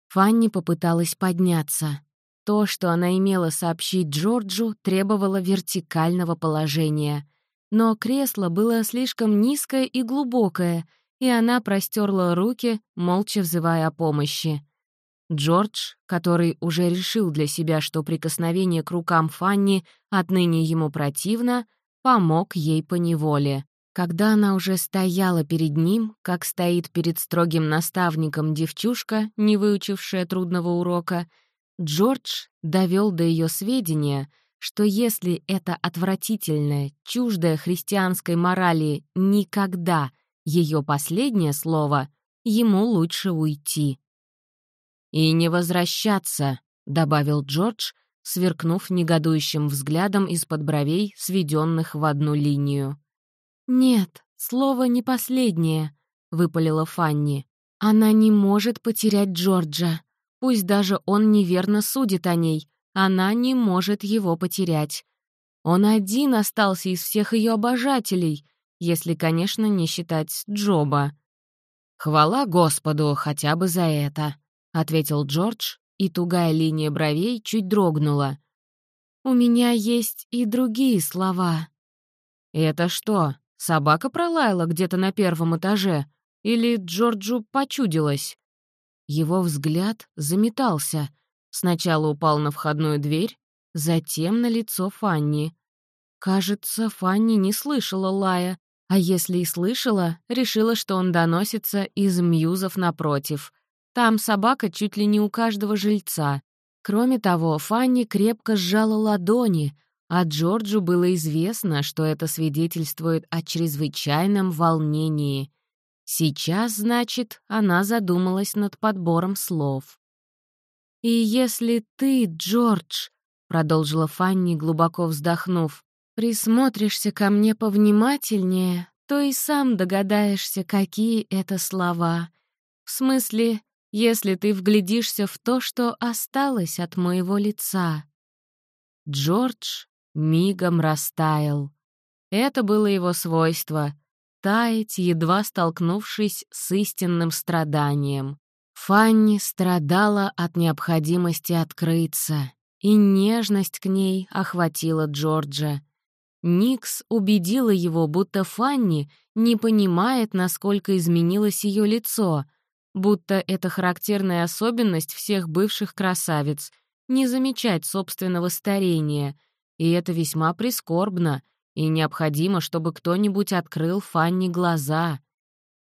B: Фанни попыталась подняться. То, что она имела сообщить Джорджу, требовало вертикального положения. Но кресло было слишком низкое и глубокое, и она простерла руки, молча взывая о помощи. Джордж, который уже решил для себя, что прикосновение к рукам Фанни отныне ему противно, помог ей по неволе. Когда она уже стояла перед ним, как стоит перед строгим наставником девчушка, не выучившая трудного урока, Джордж довел до ее сведения, что если это отвратительное, чуждое христианской морали «никогда» ее последнее слово, ему лучше уйти. «И не возвращаться», — добавил Джордж, сверкнув негодующим взглядом из-под бровей, сведенных в одну линию. «Нет, слово не последнее», — выпалила Фанни. «Она не может потерять Джорджа. Пусть даже он неверно судит о ней, она не может его потерять. Он один остался из всех ее обожателей, если, конечно, не считать Джоба. «Хвала Господу хотя бы за это», — ответил Джордж, и тугая линия бровей чуть дрогнула. «У меня есть и другие слова». «Это что, собака пролаяла где-то на первом этаже? Или Джорджу почудилось?» Его взгляд заметался. Сначала упал на входную дверь, затем на лицо Фанни. Кажется, Фанни не слышала лая, а если и слышала, решила, что он доносится из мьюзов напротив. Там собака чуть ли не у каждого жильца. Кроме того, Фанни крепко сжала ладони, а Джорджу было известно, что это свидетельствует о чрезвычайном волнении. Сейчас, значит, она задумалась над подбором слов. «И если ты, Джордж», — продолжила Фанни, глубоко вздохнув, «присмотришься ко мне повнимательнее, то и сам догадаешься, какие это слова. В смысле, если ты вглядишься в то, что осталось от моего лица». Джордж мигом растаял. Это было его свойство — таять, едва столкнувшись с истинным страданием. Фанни страдала от необходимости открыться, и нежность к ней охватила Джорджа. Никс убедила его, будто Фанни не понимает, насколько изменилось ее лицо — будто это характерная особенность всех бывших красавиц — не замечать собственного старения, и это весьма прискорбно, и необходимо, чтобы кто-нибудь открыл Фанни глаза.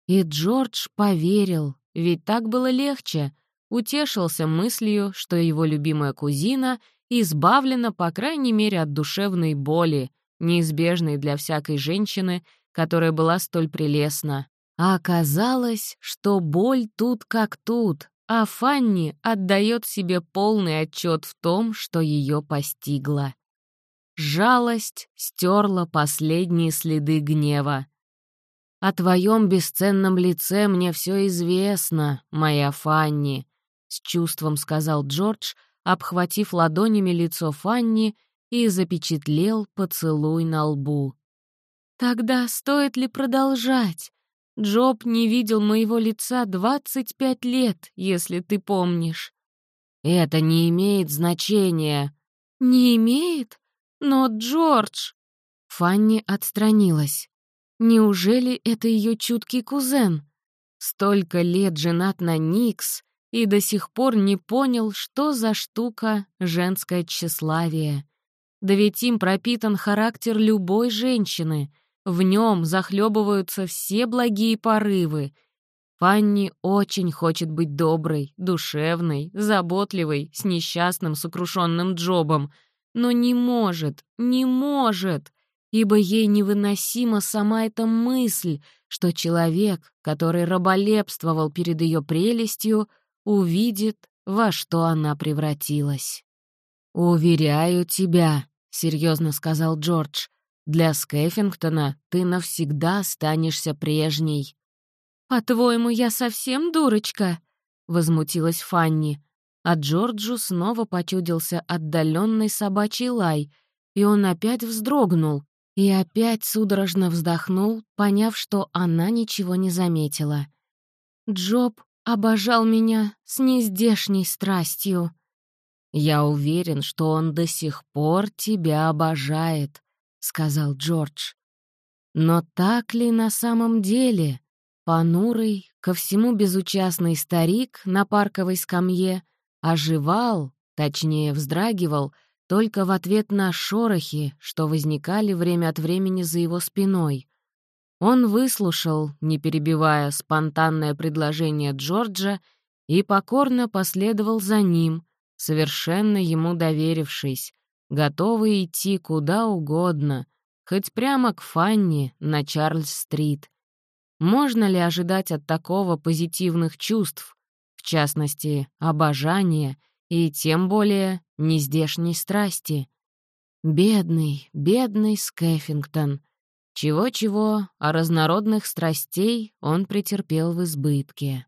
B: И Джордж поверил, ведь так было легче, утешился мыслью, что его любимая кузина избавлена, по крайней мере, от душевной боли, неизбежной для всякой женщины, которая была столь прелестна. А оказалось, что боль тут как тут, а Фанни отдает себе полный отчет в том, что ее постигло. Жалость стерла последние следы гнева. «О твоем бесценном лице мне все известно, моя Фанни», — с чувством сказал Джордж, обхватив ладонями лицо Фанни и запечатлел поцелуй на лбу. «Тогда стоит ли продолжать?» Джоб не видел моего лица 25 лет, если ты помнишь. Это не имеет значения. Не имеет? Но Джордж... Фанни отстранилась. Неужели это ее чуткий кузен? Столько лет женат на Никс и до сих пор не понял, что за штука женское тщеславие. Да ведь им пропитан характер любой женщины — в нем захлебываются все благие порывы. Фанни очень хочет быть доброй, душевной, заботливой, с несчастным сокрушенным Джобом, но не может, не может, ибо ей невыносима сама эта мысль, что человек, который раболепствовал перед ее прелестью, увидит, во что она превратилась. «Уверяю тебя», — серьезно сказал Джордж, для Скеффингтона ты навсегда останешься прежней». «По-твоему, я совсем дурочка?» — возмутилась Фанни. А Джорджу снова почудился отдаленный собачий лай, и он опять вздрогнул и опять судорожно вздохнул, поняв, что она ничего не заметила. «Джоб обожал меня с нездешней страстью». «Я уверен, что он до сих пор тебя обожает», сказал Джордж. Но так ли на самом деле? Понурый, ко всему безучастный старик на парковой скамье оживал, точнее, вздрагивал, только в ответ на шорохи, что возникали время от времени за его спиной. Он выслушал, не перебивая спонтанное предложение Джорджа, и покорно последовал за ним, совершенно ему доверившись, готовый идти куда угодно, хоть прямо к Фанни на Чарльз-стрит. Можно ли ожидать от такого позитивных чувств, в частности, обожания и тем более нездешней страсти? Бедный, бедный Скеффингтон. Чего-чего, а разнородных страстей он претерпел в избытке.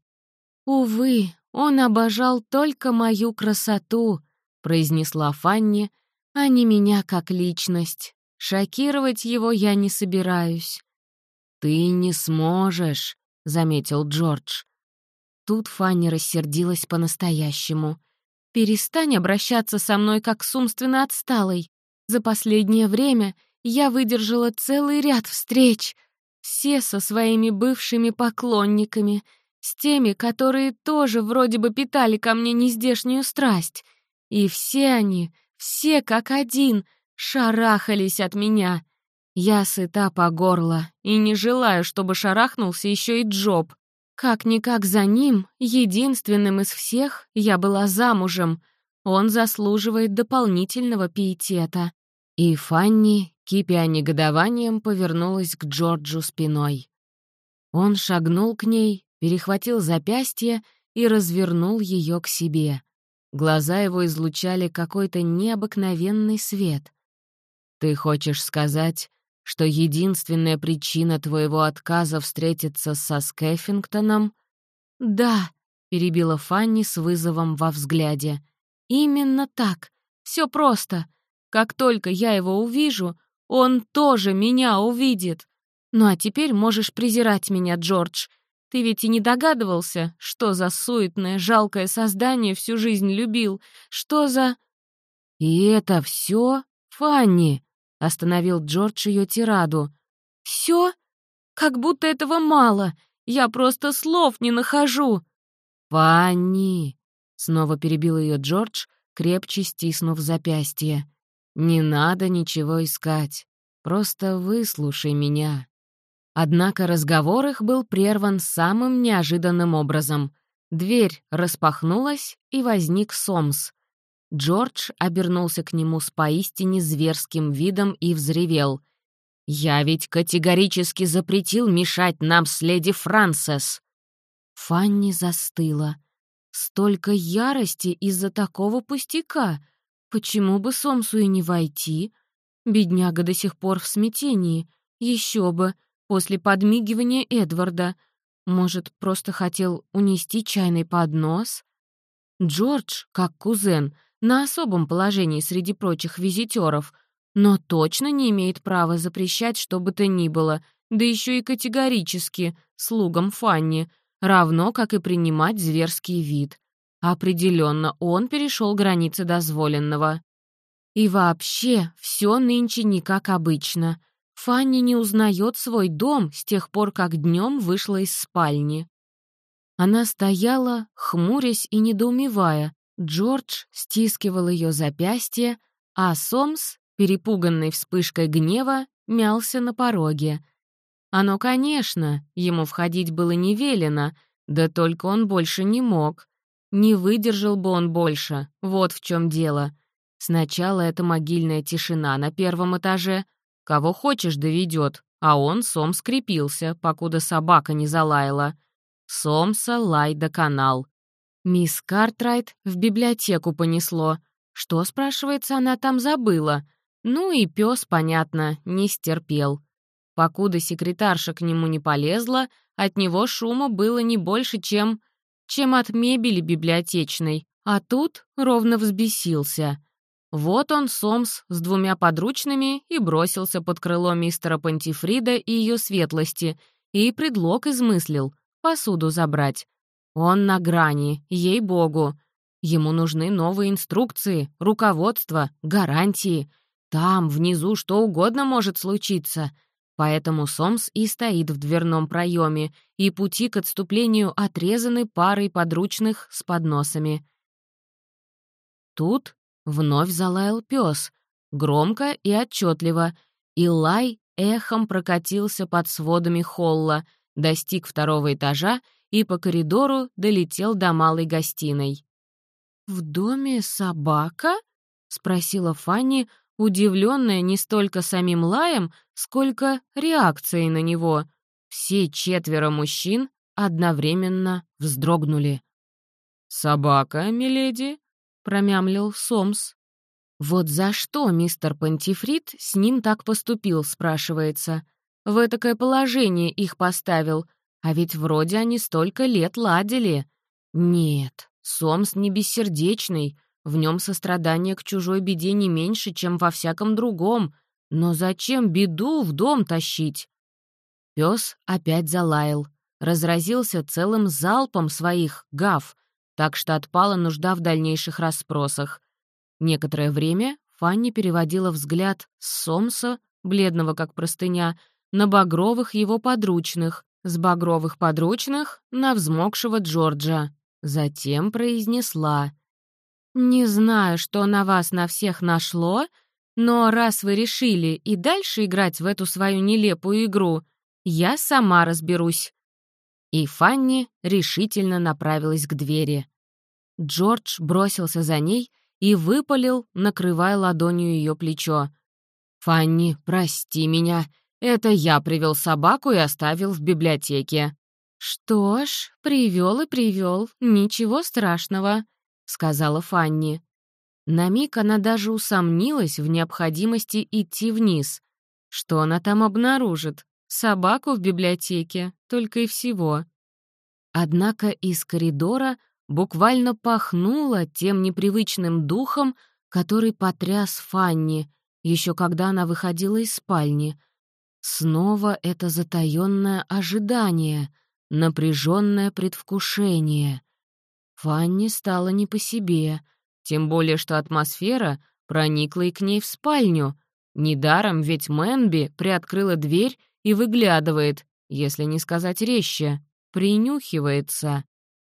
B: «Увы, он обожал только мою красоту», — произнесла Фанни, «а не меня как личность. Шокировать его я не собираюсь». «Ты не сможешь», — заметил Джордж. Тут Фанни рассердилась по-настоящему. «Перестань обращаться со мной как с умственно отсталой. За последнее время я выдержала целый ряд встреч, все со своими бывшими поклонниками, с теми, которые тоже вроде бы питали ко мне нездешнюю страсть. И все они, все как один, шарахались от меня. Я сыта по горло и не желаю, чтобы шарахнулся еще и Джоб. Как-никак за ним, единственным из всех, я была замужем. Он заслуживает дополнительного пиетета. И Фанни, кипя негодованием, повернулась к Джорджу спиной. Он шагнул к ней, перехватил запястье и развернул ее к себе. Глаза его излучали какой-то необыкновенный свет. «Ты хочешь сказать, что единственная причина твоего отказа встретиться со Скеффингтоном — «Да», — перебила Фанни с вызовом во взгляде. «Именно так. Все просто. Как только я его увижу, он тоже меня увидит. Ну а теперь можешь презирать меня, Джордж. Ты ведь и не догадывался, что за суетное, жалкое создание всю жизнь любил. Что за...» «И это все, Фанни?» — остановил Джордж ее тираду. «Все? Как будто этого мало. Я просто слов не нахожу». «Фанни!» — снова перебил ее Джордж, крепче стиснув запястье. «Не надо ничего искать. Просто выслушай меня». Однако разговор их был прерван самым неожиданным образом. Дверь распахнулась, и возник Сомс. Джордж обернулся к нему с поистине зверским видом и взревел. «Я ведь категорически запретил мешать нам с леди Франсес!» Фанни застыла. «Столько ярости из-за такого пустяка! Почему бы Сомсу и не войти? Бедняга до сих пор в смятении. Еще бы, после подмигивания Эдварда. Может, просто хотел унести чайный поднос?» Джордж, как кузен, — на особом положении среди прочих визитеров, но точно не имеет права запрещать что бы то ни было, да еще и категорически, слугам Фанни, равно как и принимать зверский вид. Определенно, он перешел границы дозволенного. И вообще, все нынче не как обычно. Фанни не узнает свой дом с тех пор, как днем вышла из спальни. Она стояла, хмурясь и недоумевая, Джордж стискивал ее запястье, а Сомс, перепуганный вспышкой гнева, мялся на пороге. Оно, конечно, ему входить было не велено, да только он больше не мог. Не выдержал бы он больше, вот в чем дело. Сначала это могильная тишина на первом этаже. Кого хочешь доведет, а он сом скрепился, покуда собака не залаяла. Сомса лай до канал. Мисс Картрайт в библиотеку понесло. Что, спрашивается, она там забыла? Ну и пес, понятно, не стерпел. Покуда секретарша к нему не полезла, от него шума было не больше, чем... чем от мебели библиотечной. А тут ровно взбесился. Вот он, Сомс, с двумя подручными и бросился под крыло мистера Пантифрида и ее светлости, и предлог измыслил — посуду забрать. Он на грани, ей-богу. Ему нужны новые инструкции, руководство, гарантии. Там, внизу, что угодно может случиться. Поэтому Сомс и стоит в дверном проеме, и пути к отступлению отрезаны парой подручных с подносами. Тут вновь залаял пес, громко и отчетливо, и лай эхом прокатился под сводами холла, достиг второго этажа и по коридору долетел до малой гостиной. «В доме собака?» — спросила Фанни, удивленная не столько самим лаем, сколько реакцией на него. Все четверо мужчин одновременно вздрогнули. «Собака, миледи?» — промямлил Сомс. «Вот за что мистер Пантифрит с ним так поступил?» — спрашивается. «В этакое положение их поставил, а ведь вроде они столько лет ладили». «Нет, Сомс не бессердечный, в нем сострадание к чужой беде не меньше, чем во всяком другом. Но зачем беду в дом тащить?» Пес опять залаял, разразился целым залпом своих гав, так что отпала нужда в дальнейших расспросах. Некоторое время Фанни переводила взгляд с Сомса, бледного как простыня, на багровых его подручных, с багровых подручных на взмокшего Джорджа. Затем произнесла. «Не знаю, что на вас на всех нашло, но раз вы решили и дальше играть в эту свою нелепую игру, я сама разберусь». И Фанни решительно направилась к двери. Джордж бросился за ней и выпалил, накрывая ладонью ее плечо. «Фанни, прости меня. Это я привел собаку и оставил в библиотеке». «Что ж, привел и привел, ничего страшного», — сказала Фанни. На миг она даже усомнилась в необходимости идти вниз. Что она там обнаружит? Собаку в библиотеке, только и всего. Однако из коридора буквально пахнуло тем непривычным духом, который потряс Фанни, еще когда она выходила из спальни. Снова это затаённое ожидание, напряженное предвкушение. Фанни стала не по себе, тем более что атмосфера проникла и к ней в спальню. Недаром ведь Мэнби приоткрыла дверь и выглядывает, если не сказать резче, принюхивается.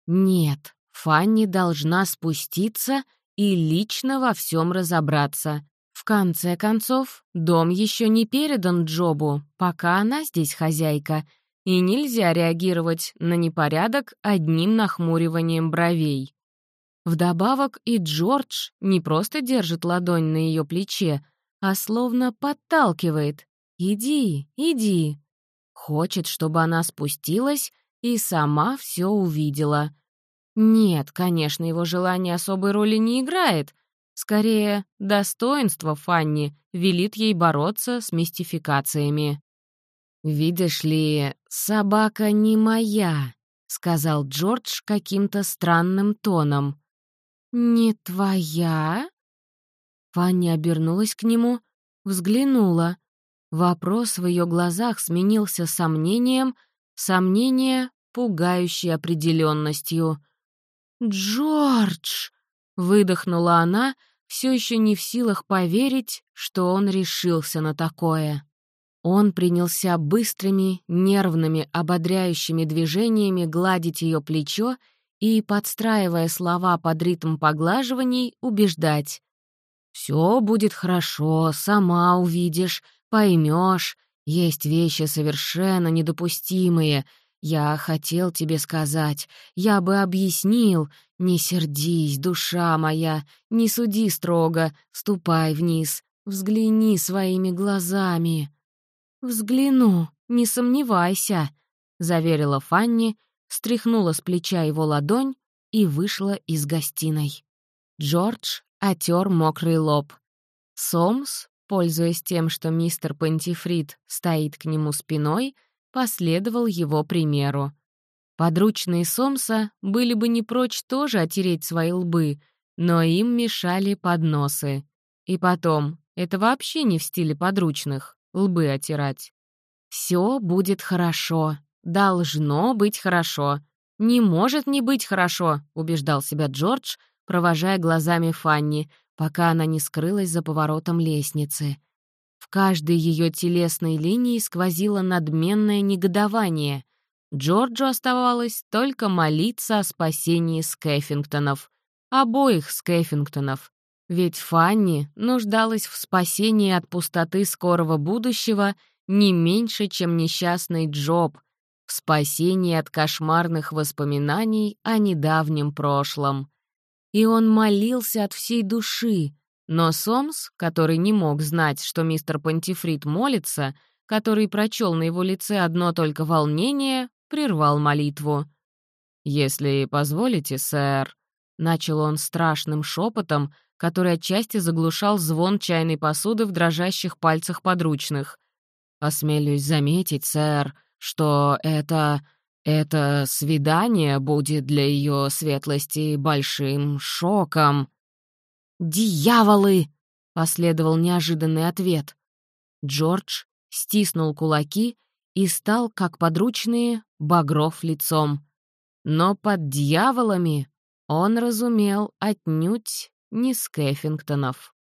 B: Нет, Фанни должна спуститься и лично во всем разобраться. В конце концов, дом еще не передан Джобу, пока она здесь хозяйка, и нельзя реагировать на непорядок одним нахмуриванием бровей. Вдобавок и Джордж не просто держит ладонь на ее плече, а словно подталкивает. «Иди, иди». Хочет, чтобы она спустилась и сама все увидела. Нет, конечно, его желание особой роли не играет. Скорее, достоинство Фанни велит ей бороться с мистификациями. «Видишь ли, собака не моя», — сказал Джордж каким-то странным тоном. «Не твоя?» Фанни обернулась к нему, взглянула. Вопрос в ее глазах сменился сомнением, сомнение — пугающей определенностью. «Джордж!» — выдохнула она, все еще не в силах поверить, что он решился на такое. Он принялся быстрыми, нервными, ободряющими движениями гладить ее плечо и, подстраивая слова под ритм поглаживаний, убеждать. «Все будет хорошо, сама увидишь, поймешь. Есть вещи совершенно недопустимые, «Я хотел тебе сказать, я бы объяснил. Не сердись, душа моя, не суди строго, ступай вниз, взгляни своими глазами». «Взгляну, не сомневайся», — заверила Фанни, стряхнула с плеча его ладонь и вышла из гостиной. Джордж отер мокрый лоб. Сомс, пользуясь тем, что мистер Пантифрид стоит к нему спиной, — последовал его примеру. Подручные Сомса были бы не прочь тоже отереть свои лбы, но им мешали подносы. И потом, это вообще не в стиле подручных — лбы отирать. «Все будет хорошо. Должно быть хорошо. Не может не быть хорошо», — убеждал себя Джордж, провожая глазами Фанни, пока она не скрылась за поворотом лестницы. В каждой ее телесной линии сквозило надменное негодование. Джорджу оставалось только молиться о спасении Скэффингтонов.
A: обоих Скеффингтонов. Ведь Фанни нуждалась в спасении от пустоты скорого будущего не меньше, чем несчастный Джоб, в спасении от кошмарных воспоминаний о недавнем прошлом. И он молился от всей души, но Сомс, который не мог знать, что мистер Пантифрид молится, который прочел на его лице одно только волнение, прервал молитву. «Если позволите, сэр», — начал он страшным шепотом, который отчасти заглушал звон чайной посуды в дрожащих пальцах подручных. «Осмелюсь заметить, сэр, что это... это свидание будет для ее светлости большим шоком».
B: «Дьяволы!» — последовал неожиданный ответ. Джордж стиснул кулаки и стал, как подручные, багров лицом. Но под дьяволами он разумел отнюдь не Скеффингтонов.